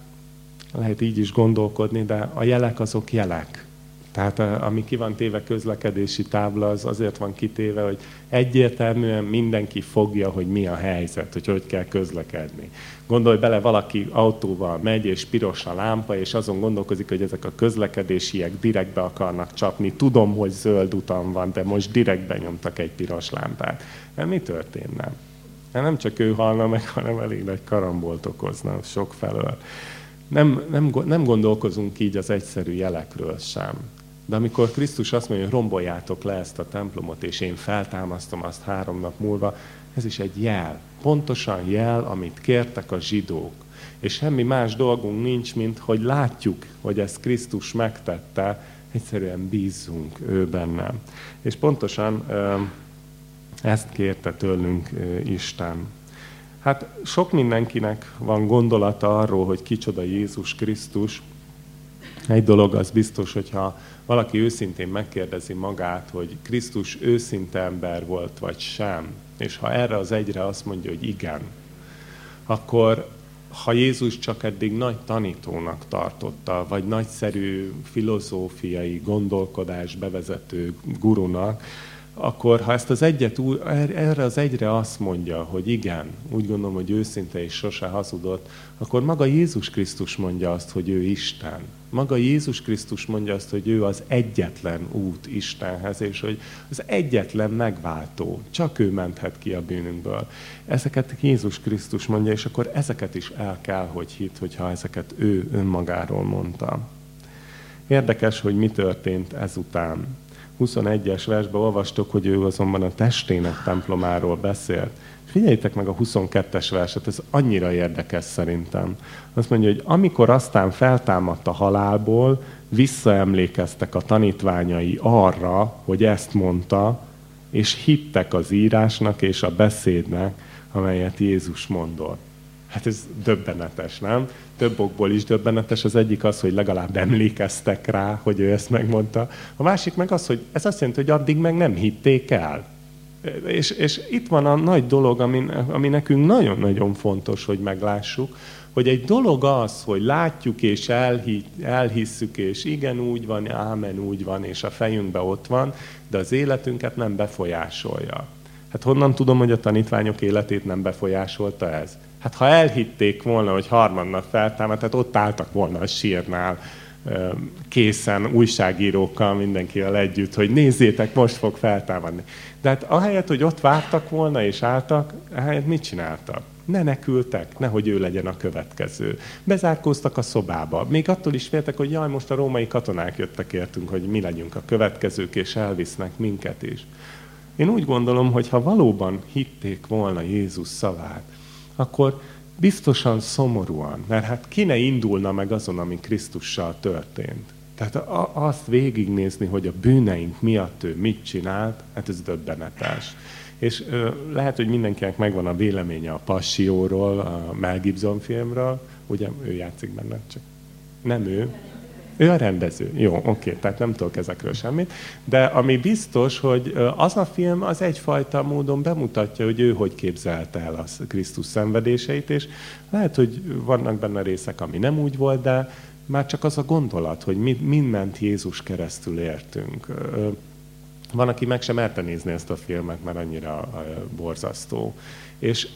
lehet így is gondolkodni, de a jelek azok jelek. Tehát ami ki van téve közlekedési tábla, az azért van kitéve, hogy egyértelműen mindenki fogja, hogy mi a helyzet, hogy hogy kell közlekedni. Gondolj bele, valaki autóval megy, és piros a lámpa, és azon gondolkozik, hogy ezek a közlekedésiek direktbe akarnak csapni. Tudom, hogy zöld utam van, de most direktbe nyomtak egy piros lámpát. Mert mi történne? Hát nem csak ő halna meg, hanem elég nagy karambolt okozna sok felől. Nem, nem, nem gondolkozunk így az egyszerű jelekről sem. De amikor Krisztus azt mondja, hogy romboljátok le ezt a templomot, és én feltámasztom azt három nap múlva, ez is egy jel. Pontosan jel, amit kértek a zsidók. És semmi más dolgunk nincs, mint hogy látjuk, hogy ezt Krisztus megtette, egyszerűen bízzunk ő bennem. És pontosan ezt kérte tőlünk Isten. Hát sok mindenkinek van gondolata arról, hogy kicsoda Jézus Krisztus. Egy dolog az biztos, hogyha valaki őszintén megkérdezi magát, hogy Krisztus őszinte ember volt, vagy sem, és ha erre az egyre azt mondja, hogy igen, akkor ha Jézus csak eddig nagy tanítónak tartotta, vagy nagyszerű filozófiai gondolkodás bevezető gurunak, akkor ha ezt az egyet, er-, erre az egyre azt mondja, hogy igen, úgy gondolom, hogy őszinte és sose hazudott, akkor maga Jézus Krisztus mondja azt, hogy ő Isten. Maga Jézus Krisztus mondja azt, hogy ő az egyetlen út Istenhez, és hogy az egyetlen megváltó. Csak ő menthet ki a bűnünkből. Ezeket Jézus Krisztus mondja, és akkor ezeket is el kell, hogy hit, hogyha ezeket ő önmagáról mondta. Érdekes, hogy mi történt ezután 21-es versben olvastok, hogy ő azonban a testének templomáról beszélt. Figyeljétek meg a 22-es verset, ez annyira érdekes szerintem. Azt mondja, hogy amikor aztán feltámadt a halálból, visszaemlékeztek a tanítványai arra, hogy ezt mondta, és hittek az írásnak és a beszédnek, amelyet Jézus mondott. Hát ez döbbenetes, nem? Több okból is döbbenetes. Az egyik az, hogy legalább emlékeztek rá, hogy ő ezt megmondta. A másik meg az, hogy ez azt jelenti, hogy addig meg nem hitték el. És, és itt van a nagy dolog, ami, ami nekünk nagyon-nagyon fontos, hogy meglássuk, hogy egy dolog az, hogy látjuk és elhi, elhisszük, és igen, úgy van, ámen, úgy van, és a fejünkben ott van, de az életünket nem befolyásolja. Hát honnan tudom, hogy a tanítványok életét nem befolyásolta ez? Hát ha elhitték volna, hogy harmadnap feltámad, tehát ott álltak volna a sírnál, készen, újságírókkal, mindenkivel együtt, hogy nézzétek, most fog feltámadni. De hát ahelyett, hogy ott vártak volna és álltak, ahelyett mit csináltak? menekültek, nehogy ő legyen a következő. Bezárkóztak a szobába. Még attól is féltek, hogy jaj, most a római katonák jöttek értünk, hogy mi legyünk a következők, és elvisznek minket is. Én úgy gondolom, hogy ha valóban hitték volna Jézus szavát, akkor biztosan szomorúan, mert hát ki ne indulna meg azon, ami Krisztussal történt. Tehát azt végignézni, hogy a bűneink miatt ő mit csinált, hát ez döbbenetes. És ö, lehet, hogy mindenkinek megvan a véleménye a Passióról, a Mel Gibson filmről, ugye ő játszik benne, csak nem ő. Ő a rendező. Jó, oké, tehát nem tudok ezekről semmit. De ami biztos, hogy az a film az egyfajta módon bemutatja, hogy ő hogy képzelte el a Krisztus szenvedéseit, és lehet, hogy vannak benne részek, ami nem úgy volt, de már csak az a gondolat, hogy mind, mind ment Jézus keresztül értünk. Van, aki meg sem merte nézni ezt a filmet, mert annyira borzasztó. És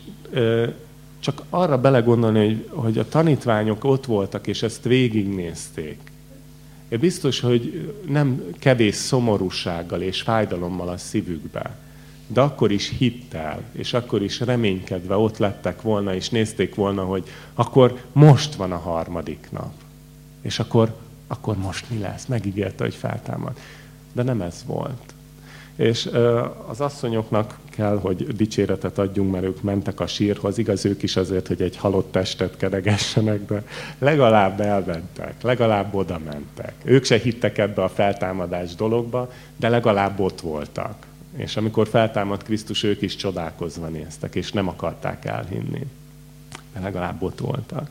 csak arra belegondolni, hogy, hogy a tanítványok ott voltak, és ezt végignézték. Biztos, hogy nem kevés szomorúsággal és fájdalommal a szívükbe, de akkor is hittel, és akkor is reménykedve ott lettek volna, és nézték volna, hogy akkor most van a harmadik nap. És akkor, akkor most mi lesz? Megígérte, hogy feltámad. De nem ez volt. És az asszonyoknak kell, hogy dicséretet adjunk, mert ők mentek a sírhoz, igaz ők is azért, hogy egy halott testet keregessenek, de legalább elmentek, legalább oda mentek. Ők se hittek ebbe a feltámadás dologba, de legalább ott voltak. És amikor feltámad Krisztus, ők is csodálkozva néztek, és nem akarták elhinni. De legalább ott voltak.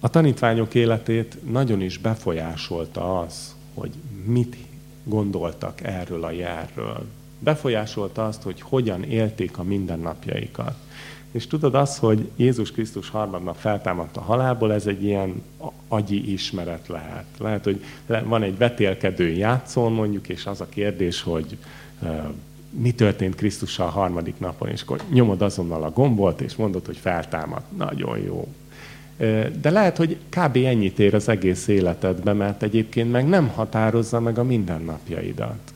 A tanítványok életét nagyon is befolyásolta az, hogy mit gondoltak erről a járról. Befolyásolta azt, hogy hogyan élték a mindennapjaikat. És tudod azt, hogy Jézus Krisztus harmadnap feltámadt a halálból, ez egy ilyen agyi ismeret lehet. Lehet, hogy van egy vetélkedő játszón mondjuk, és az a kérdés, hogy mi történt Krisztussal a harmadik napon, és akkor nyomod azonnal a gombot, és mondod, hogy feltámadt. Nagyon jó. De lehet, hogy kb. ennyit ér az egész életedbe, mert egyébként meg nem határozza meg a mindennapjaidat.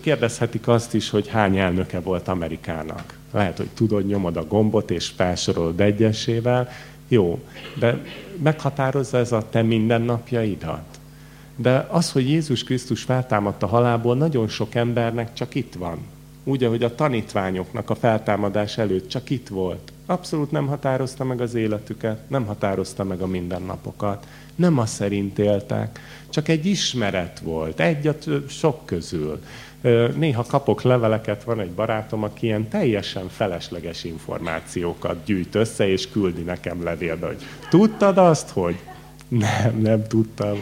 Kérdezhetik azt is, hogy hány elnöke volt Amerikának. Lehet, hogy tudod, nyomod a gombot és felsorolod egyesével. Jó, de meghatározza ez a te mindennapjaidat? De az, hogy Jézus Krisztus feltámadt a halálból, nagyon sok embernek csak itt van. Úgy, ahogy a tanítványoknak a feltámadás előtt csak itt volt. Abszolút nem határozta meg az életüket, nem határozta meg a mindennapokat. Nem azt szerint éltek, csak egy ismeret volt, egy a sok közül. Néha kapok leveleket, van egy barátom, aki ilyen teljesen felesleges információkat gyűjt össze, és küldi nekem levélbe, hogy tudtad azt, hogy nem, nem tudtam,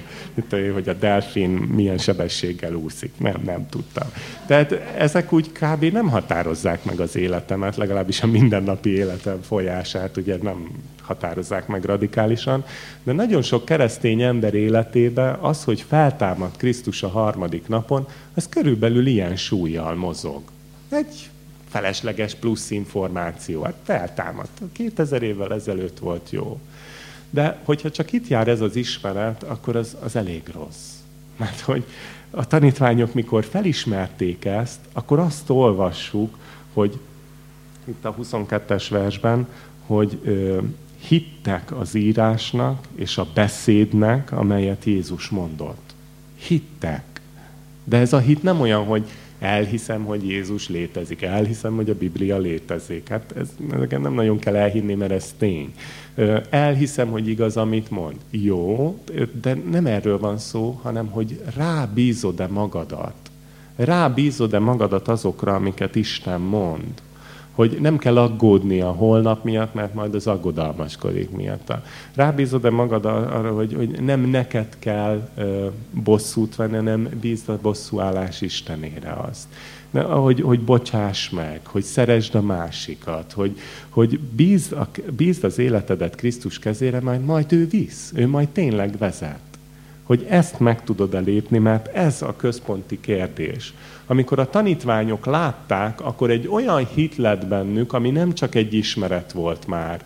hogy a delfin milyen sebességgel úszik. Nem, nem tudtam. Tehát ezek úgy kb. nem határozzák meg az életemet, legalábbis a mindennapi életem folyását, ugye nem határozzák meg radikálisan, de nagyon sok keresztény ember életébe az, hogy feltámad Krisztus a harmadik napon, az körülbelül ilyen súlyjal mozog. Egy felesleges plusz információ. Hát feltámadt. 2000 évvel ezelőtt volt jó. De hogyha csak itt jár ez az ismeret, akkor az, az elég rossz. Mert hogy a tanítványok, mikor felismerték ezt, akkor azt olvassuk, hogy itt a 22-es versben, hogy ö, hittek az írásnak és a beszédnek, amelyet Jézus mondott. Hittek. De ez a hit nem olyan, hogy elhiszem, hogy Jézus létezik, elhiszem, hogy a Biblia létezik. Hát ez, ezeket nem nagyon kell elhinni, mert ez tény. Elhiszem, hogy igaz, amit mond. Jó, de nem erről van szó, hanem hogy rábízod-e magadat. Rábízod-e magadat azokra, amiket Isten mond hogy nem kell aggódni a holnap miatt, mert majd az aggodalmaskodik miatt. Rábízod-e magad arra, hogy, hogy nem neked kell bosszút venni, hanem bízd a bosszúállás Istenére azt. Hogy, hogy bocsáss meg, hogy szeresd a másikat, hogy, hogy bízd, a, bízd az életedet Krisztus kezére, majd majd ő visz, ő majd tényleg vezet hogy ezt meg tudod-e lépni, mert ez a központi kérdés. Amikor a tanítványok látták, akkor egy olyan hit lett bennük, ami nem csak egy ismeret volt már.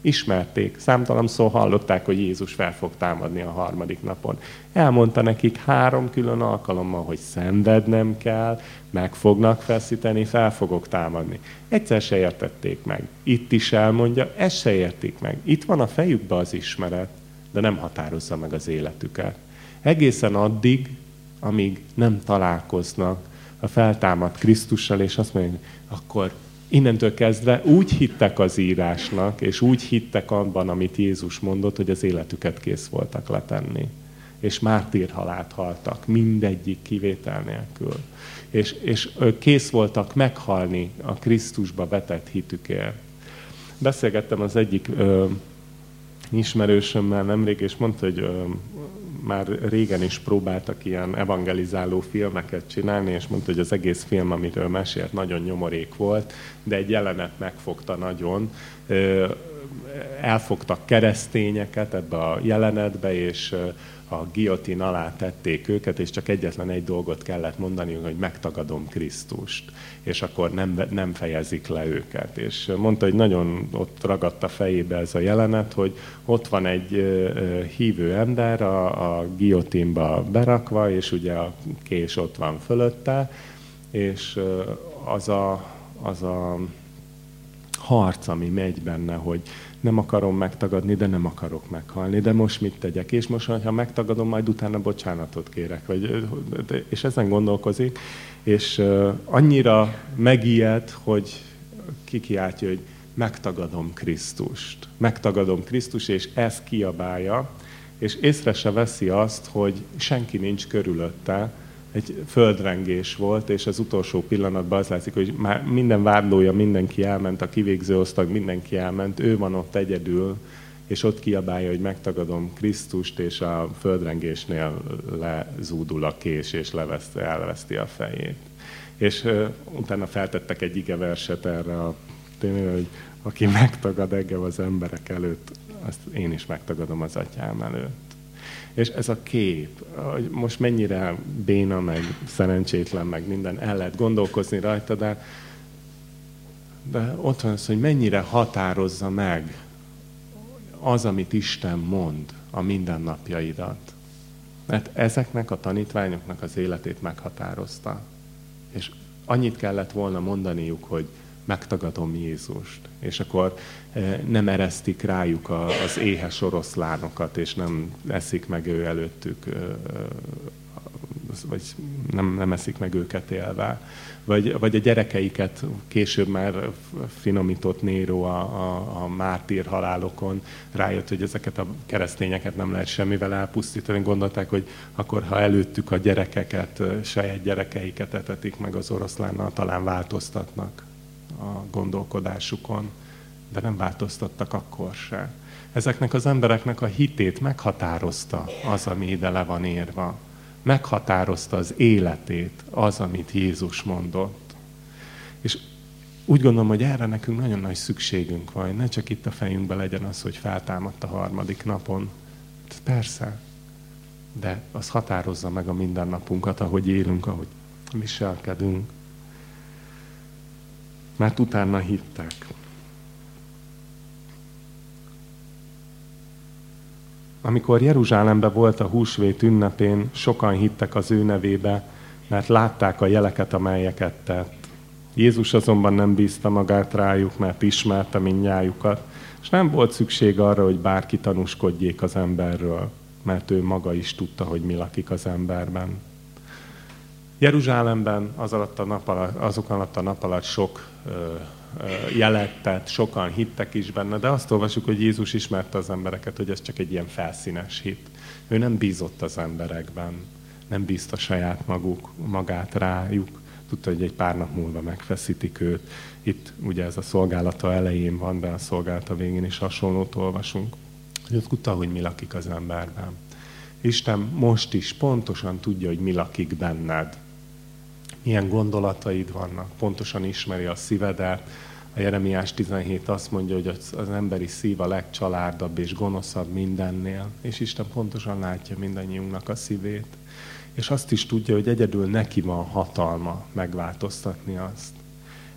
Ismerték, számtalan szó hallották, hogy Jézus fel fog támadni a harmadik napon. Elmondta nekik három külön alkalommal, hogy szenvednem kell, meg fognak feszíteni, fel fogok támadni. Egyszer se értették meg. Itt is elmondja, ezt se értik meg. Itt van a fejükbe az ismeret de nem határozza meg az életüket. Egészen addig, amíg nem találkoznak a feltámadt Krisztussal, és azt mondják, akkor innentől kezdve úgy hittek az írásnak, és úgy hittek abban, amit Jézus mondott, hogy az életüket kész voltak letenni. És mártírhalált haltak, mindegyik kivétel nélkül. És, és kész voltak meghalni a Krisztusba vetett hitükért. Beszélgettem az egyik ö, ismerősömmel nemrég, és mondta, hogy ö, már régen is próbáltak ilyen evangelizáló filmeket csinálni, és mondta, hogy az egész film, amiről mesélt, nagyon nyomorék volt, de egy jelenet megfogta nagyon. Elfogtak keresztényeket ebbe a jelenetbe, és a giotin alá tették őket, és csak egyetlen egy dolgot kellett mondani, hogy megtagadom Krisztust, és akkor nem, nem fejezik le őket. És mondta, hogy nagyon ott ragadt a fejébe ez a jelenet, hogy ott van egy hívő ember a, a giotinba berakva, és ugye a kés ott van fölötte, és az a, az a harc, ami megy benne, hogy nem akarom megtagadni, de nem akarok meghalni, de most mit tegyek? És most, ha megtagadom, majd utána bocsánatot kérek. Vagy, és ezen gondolkozik, és annyira megijed, hogy kikiáltja, hogy megtagadom Krisztust. Megtagadom Krisztus, és ez kiabálja, és észre se veszi azt, hogy senki nincs körülötte, egy földrengés volt, és az utolsó pillanatban az látszik, hogy már minden vádlója, mindenki elment, a kivégző osztag, mindenki elment, ő van ott egyedül, és ott kiabálja, hogy megtagadom Krisztust, és a földrengésnél lezúdul a kés, és leveszt, elveszti a fejét. És uh, utána feltettek egy igeverset erre a tényleg, hogy aki megtagad engem az emberek előtt, azt én is megtagadom az atyám előtt. És ez a kép, hogy most mennyire béna, meg szerencsétlen, meg minden, el lehet gondolkozni rajta, de, de ott van az, hogy mennyire határozza meg az, amit Isten mond a mindennapjaidat. Mert ezeknek a tanítványoknak az életét meghatározta. És annyit kellett volna mondaniuk, hogy megtagadom Jézust. És akkor eh, nem eresztik rájuk az éhes oroszlánokat, és nem eszik meg ő előttük, eh, vagy nem, nem eszik meg őket élve. Vagy, vagy a gyerekeiket később már finomított Néró a, a, a mártír halálokon, rájött, hogy ezeket a keresztényeket nem lehet semmivel elpusztítani. Gondolták, hogy akkor, ha előttük a gyerekeket, eh, saját gyerekeiket etetik meg az oroszlánnal, talán változtatnak a gondolkodásukon, de nem változtattak akkor se. Ezeknek az embereknek a hitét meghatározta az, ami ide le van írva. Meghatározta az életét az, amit Jézus mondott. És úgy gondolom, hogy erre nekünk nagyon nagy szükségünk van. Ne csak itt a fejünkben legyen az, hogy feltámadt a harmadik napon. Persze, de az határozza meg a mindennapunkat, ahogy élünk, ahogy viselkedünk mert utána hittek. Amikor Jeruzsálembe volt a húsvét ünnepén, sokan hittek az ő nevébe, mert látták a jeleket, amelyeket tett. Jézus azonban nem bízta magát rájuk, mert ismerte mindnyájukat, és nem volt szükség arra, hogy bárki tanúskodjék az emberről, mert ő maga is tudta, hogy mi lakik az emberben. Jeruzsálemben az alatt a nap alatt, azok alatt a nap alatt sok tehát sokan hittek is benne, de azt olvasjuk, hogy Jézus ismerte az embereket, hogy ez csak egy ilyen felszínes hit. Ő nem bízott az emberekben, nem bízta saját maguk, magát rájuk, tudta, hogy egy pár nap múlva megfeszítik őt. Itt ugye ez a szolgálata elején van, de a szolgálata végén is hasonlót olvasunk. Ő tudta, hogy mi lakik az emberben. Isten most is pontosan tudja, hogy mi lakik benned milyen gondolataid vannak, pontosan ismeri a szívedet. A Jeremiás 17 azt mondja, hogy az, emberi szív a legcsalárdabb és gonoszabb mindennél, és Isten pontosan látja mindannyiunknak a szívét. És azt is tudja, hogy egyedül neki van hatalma megváltoztatni azt.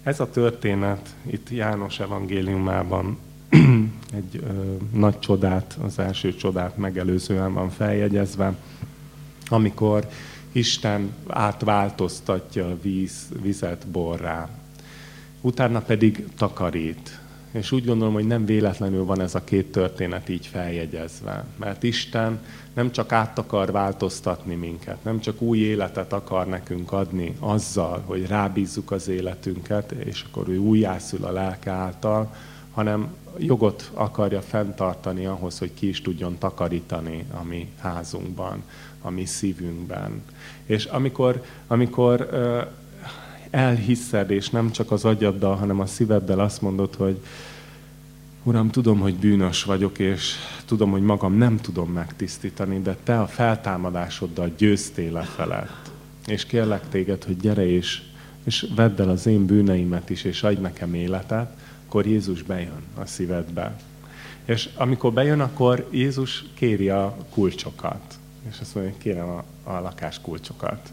Ez a történet itt János evangéliumában egy ö, nagy csodát, az első csodát megelőzően van feljegyezve, amikor Isten átváltoztatja a víz, vizet borrá. Utána pedig takarít. És úgy gondolom, hogy nem véletlenül van ez a két történet így feljegyezve. Mert Isten nem csak át akar változtatni minket, nem csak új életet akar nekünk adni azzal, hogy rábízzuk az életünket, és akkor ő újjászül a lelke által, hanem jogot akarja fenntartani ahhoz, hogy ki is tudjon takarítani a mi házunkban, a mi szívünkben. És amikor, amikor elhiszed, és nem csak az agyaddal, hanem a szíveddel azt mondod, hogy Uram, tudom, hogy bűnös vagyok, és tudom, hogy magam nem tudom megtisztítani, de Te a feltámadásoddal győztél le felett. És kérlek Téged, hogy gyere és, és vedd el az én bűneimet is, és adj nekem életet, akkor Jézus bejön a szívedbe. És amikor bejön, akkor Jézus kéri a kulcsokat. És azt mondja, kérem a, a lakáskulcsokat.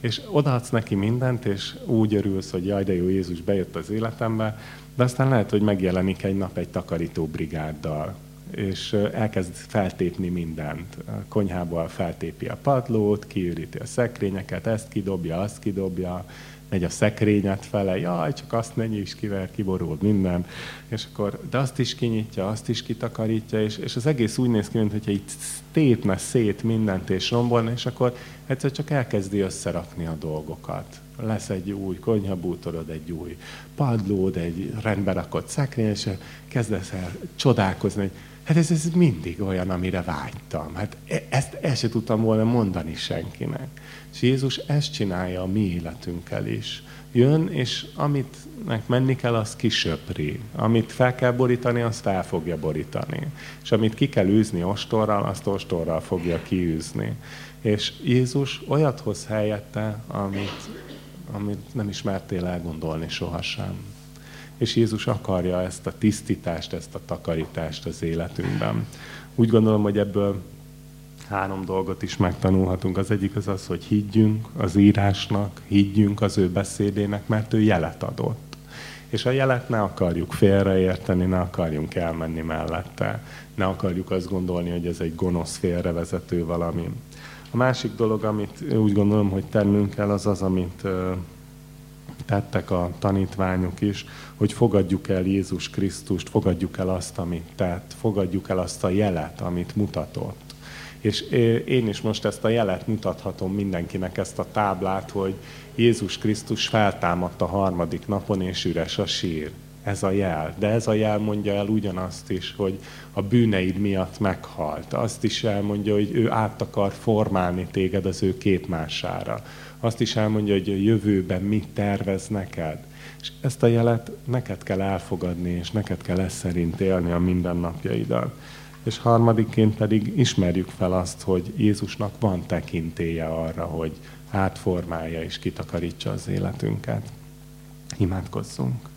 És odaadsz neki mindent, és úgy örülsz, hogy jaj, de jó, Jézus bejött az életembe, de aztán lehet, hogy megjelenik egy nap egy takarító brigáddal, és elkezd feltépni mindent. A konyhából feltépi a padlót, kiüríti a szekrényeket, ezt kidobja, azt kidobja, megy a szekrényet fele, jaj, csak azt ne nyis ki, mert kiborul minden. És akkor, de azt is kinyitja, azt is kitakarítja, és, és az egész úgy néz ki, mintha itt tépne szét mindent és rombolna, és akkor egyszer csak elkezdi összerakni a dolgokat. Lesz egy új konyhabútorod, egy új padlód, egy rendbe rakott szekrény, és kezdesz el csodálkozni, hogy hát ez, ez mindig olyan, amire vágytam. Hát e, ezt el se tudtam volna mondani senkinek. És Jézus ezt csinálja a mi életünkkel is. Jön, és amit menni kell, azt kisöpri. Amit fel kell borítani, azt fel fogja borítani. És amit ki kell űzni ostorral, azt ostorral fogja kiűzni. És Jézus olyat hoz helyette, amit, amit nem is mertél elgondolni sohasem. És Jézus akarja ezt a tisztítást, ezt a takarítást az életünkben. Úgy gondolom, hogy ebből három dolgot is megtanulhatunk. Az egyik az az, hogy higgyünk az írásnak, higgyünk az ő beszédének, mert ő jelet adott. És a jelet ne akarjuk félreérteni, ne akarjunk elmenni mellette. Ne akarjuk azt gondolni, hogy ez egy gonosz félrevezető valami. A másik dolog, amit úgy gondolom, hogy tennünk kell, az az, amit tettek a tanítványok is, hogy fogadjuk el Jézus Krisztust, fogadjuk el azt, amit tett, fogadjuk el azt a jelet, amit mutatott. És én is most ezt a jelet mutathatom mindenkinek, ezt a táblát, hogy Jézus Krisztus feltámadt a harmadik napon, és üres a sír. Ez a jel. De ez a jel mondja el ugyanazt is, hogy a bűneid miatt meghalt. Azt is elmondja, hogy ő át akar formálni téged az ő képmására. Azt is elmondja, hogy a jövőben mit tervez neked. És ezt a jelet neked kell elfogadni, és neked kell ezt szerint élni a mindennapjaidat és harmadikként pedig ismerjük fel azt, hogy Jézusnak van tekintéje arra, hogy átformálja és kitakarítsa az életünket. Imádkozzunk!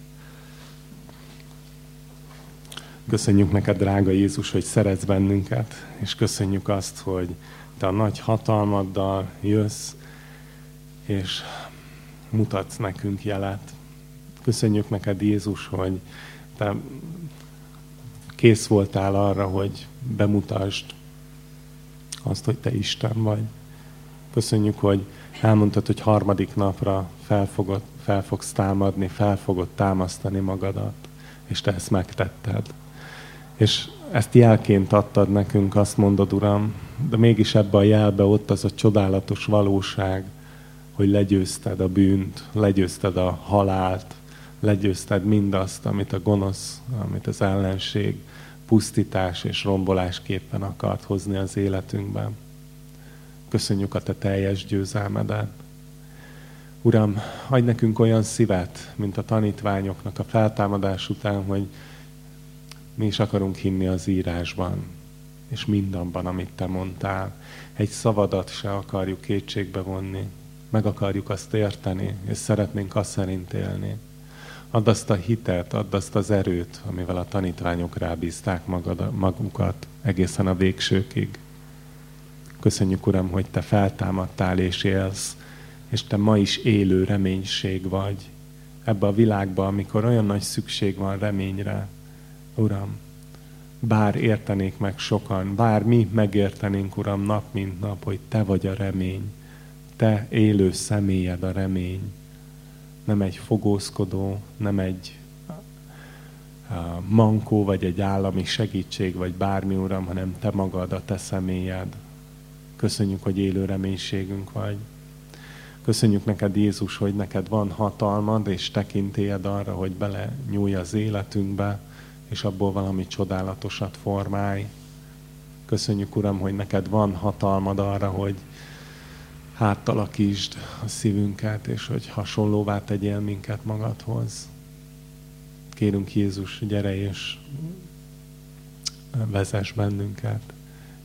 Köszönjük neked, drága Jézus, hogy szeretsz bennünket, és köszönjük azt, hogy te a nagy hatalmaddal jössz, és mutatsz nekünk jelet. Köszönjük neked, Jézus, hogy te kész voltál arra, hogy bemutasd azt, hogy te Isten vagy. Köszönjük, hogy elmondtad, hogy harmadik napra fel, fogod, fel fogsz támadni, fel fogod támasztani magadat, és te ezt megtetted. És ezt jelként adtad nekünk, azt mondod, Uram, de mégis ebbe a jelbe ott az a csodálatos valóság, hogy legyőzted a bűnt, legyőzted a halált, legyőzted mindazt, amit a gonosz, amit az ellenség pusztítás és rombolásképpen akart hozni az életünkben. Köszönjük a Te teljes győzelmedet. Uram, adj nekünk olyan szívet, mint a tanítványoknak a feltámadás után, hogy mi is akarunk hinni az írásban, és mindabban, amit Te mondtál. Egy szavadat se akarjuk kétségbe vonni, meg akarjuk azt érteni, és szeretnénk azt szerint élni. Add azt a hitet, add azt az erőt, amivel a tanítványok rábízták magad, magukat egészen a végsőkig. Köszönjük, Uram, hogy Te feltámadtál és élsz, és Te ma is élő reménység vagy ebbe a világba, amikor olyan nagy szükség van reményre. Uram, bár értenék meg sokan, bár mi megértenénk, Uram, nap mint nap, hogy Te vagy a remény, Te élő személyed a remény, nem egy fogózkodó, nem egy mankó, vagy egy állami segítség, vagy bármi, Uram, hanem Te magad, a Te személyed. Köszönjük, hogy élő reménységünk vagy. Köszönjük neked, Jézus, hogy neked van hatalmad és tekintélyed arra, hogy bele nyúlj az életünkbe, és abból valami csodálatosat formálj. Köszönjük, Uram, hogy neked van hatalmad arra, hogy hátalakítsd a szívünket, és hogy hasonlóvá tegyél minket magadhoz. Kérünk Jézus, gyere és vezess bennünket,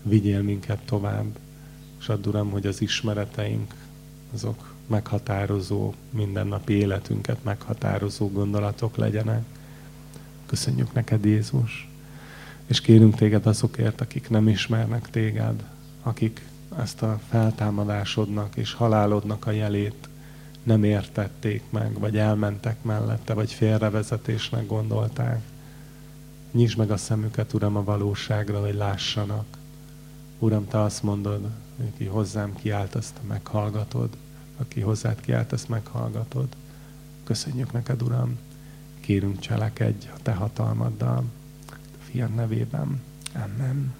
vigyél minket tovább, és add Uram, hogy az ismereteink azok meghatározó, mindennapi életünket meghatározó gondolatok legyenek. Köszönjük neked, Jézus! És kérünk téged azokért, akik nem ismernek téged, akik ezt a feltámadásodnak és halálodnak a jelét nem értették meg, vagy elmentek mellette, vagy félrevezetésnek gondolták. Nyisd meg a szemüket, Uram, a valóságra, hogy lássanak. Uram, Te azt mondod, hogy hozzám kiállt, azt meghallgatod. Aki hozzád kiállt, azt meghallgatod. Köszönjük neked, Uram. Kérünk cselekedj a Te hatalmaddal. A fiam nevében. Amen.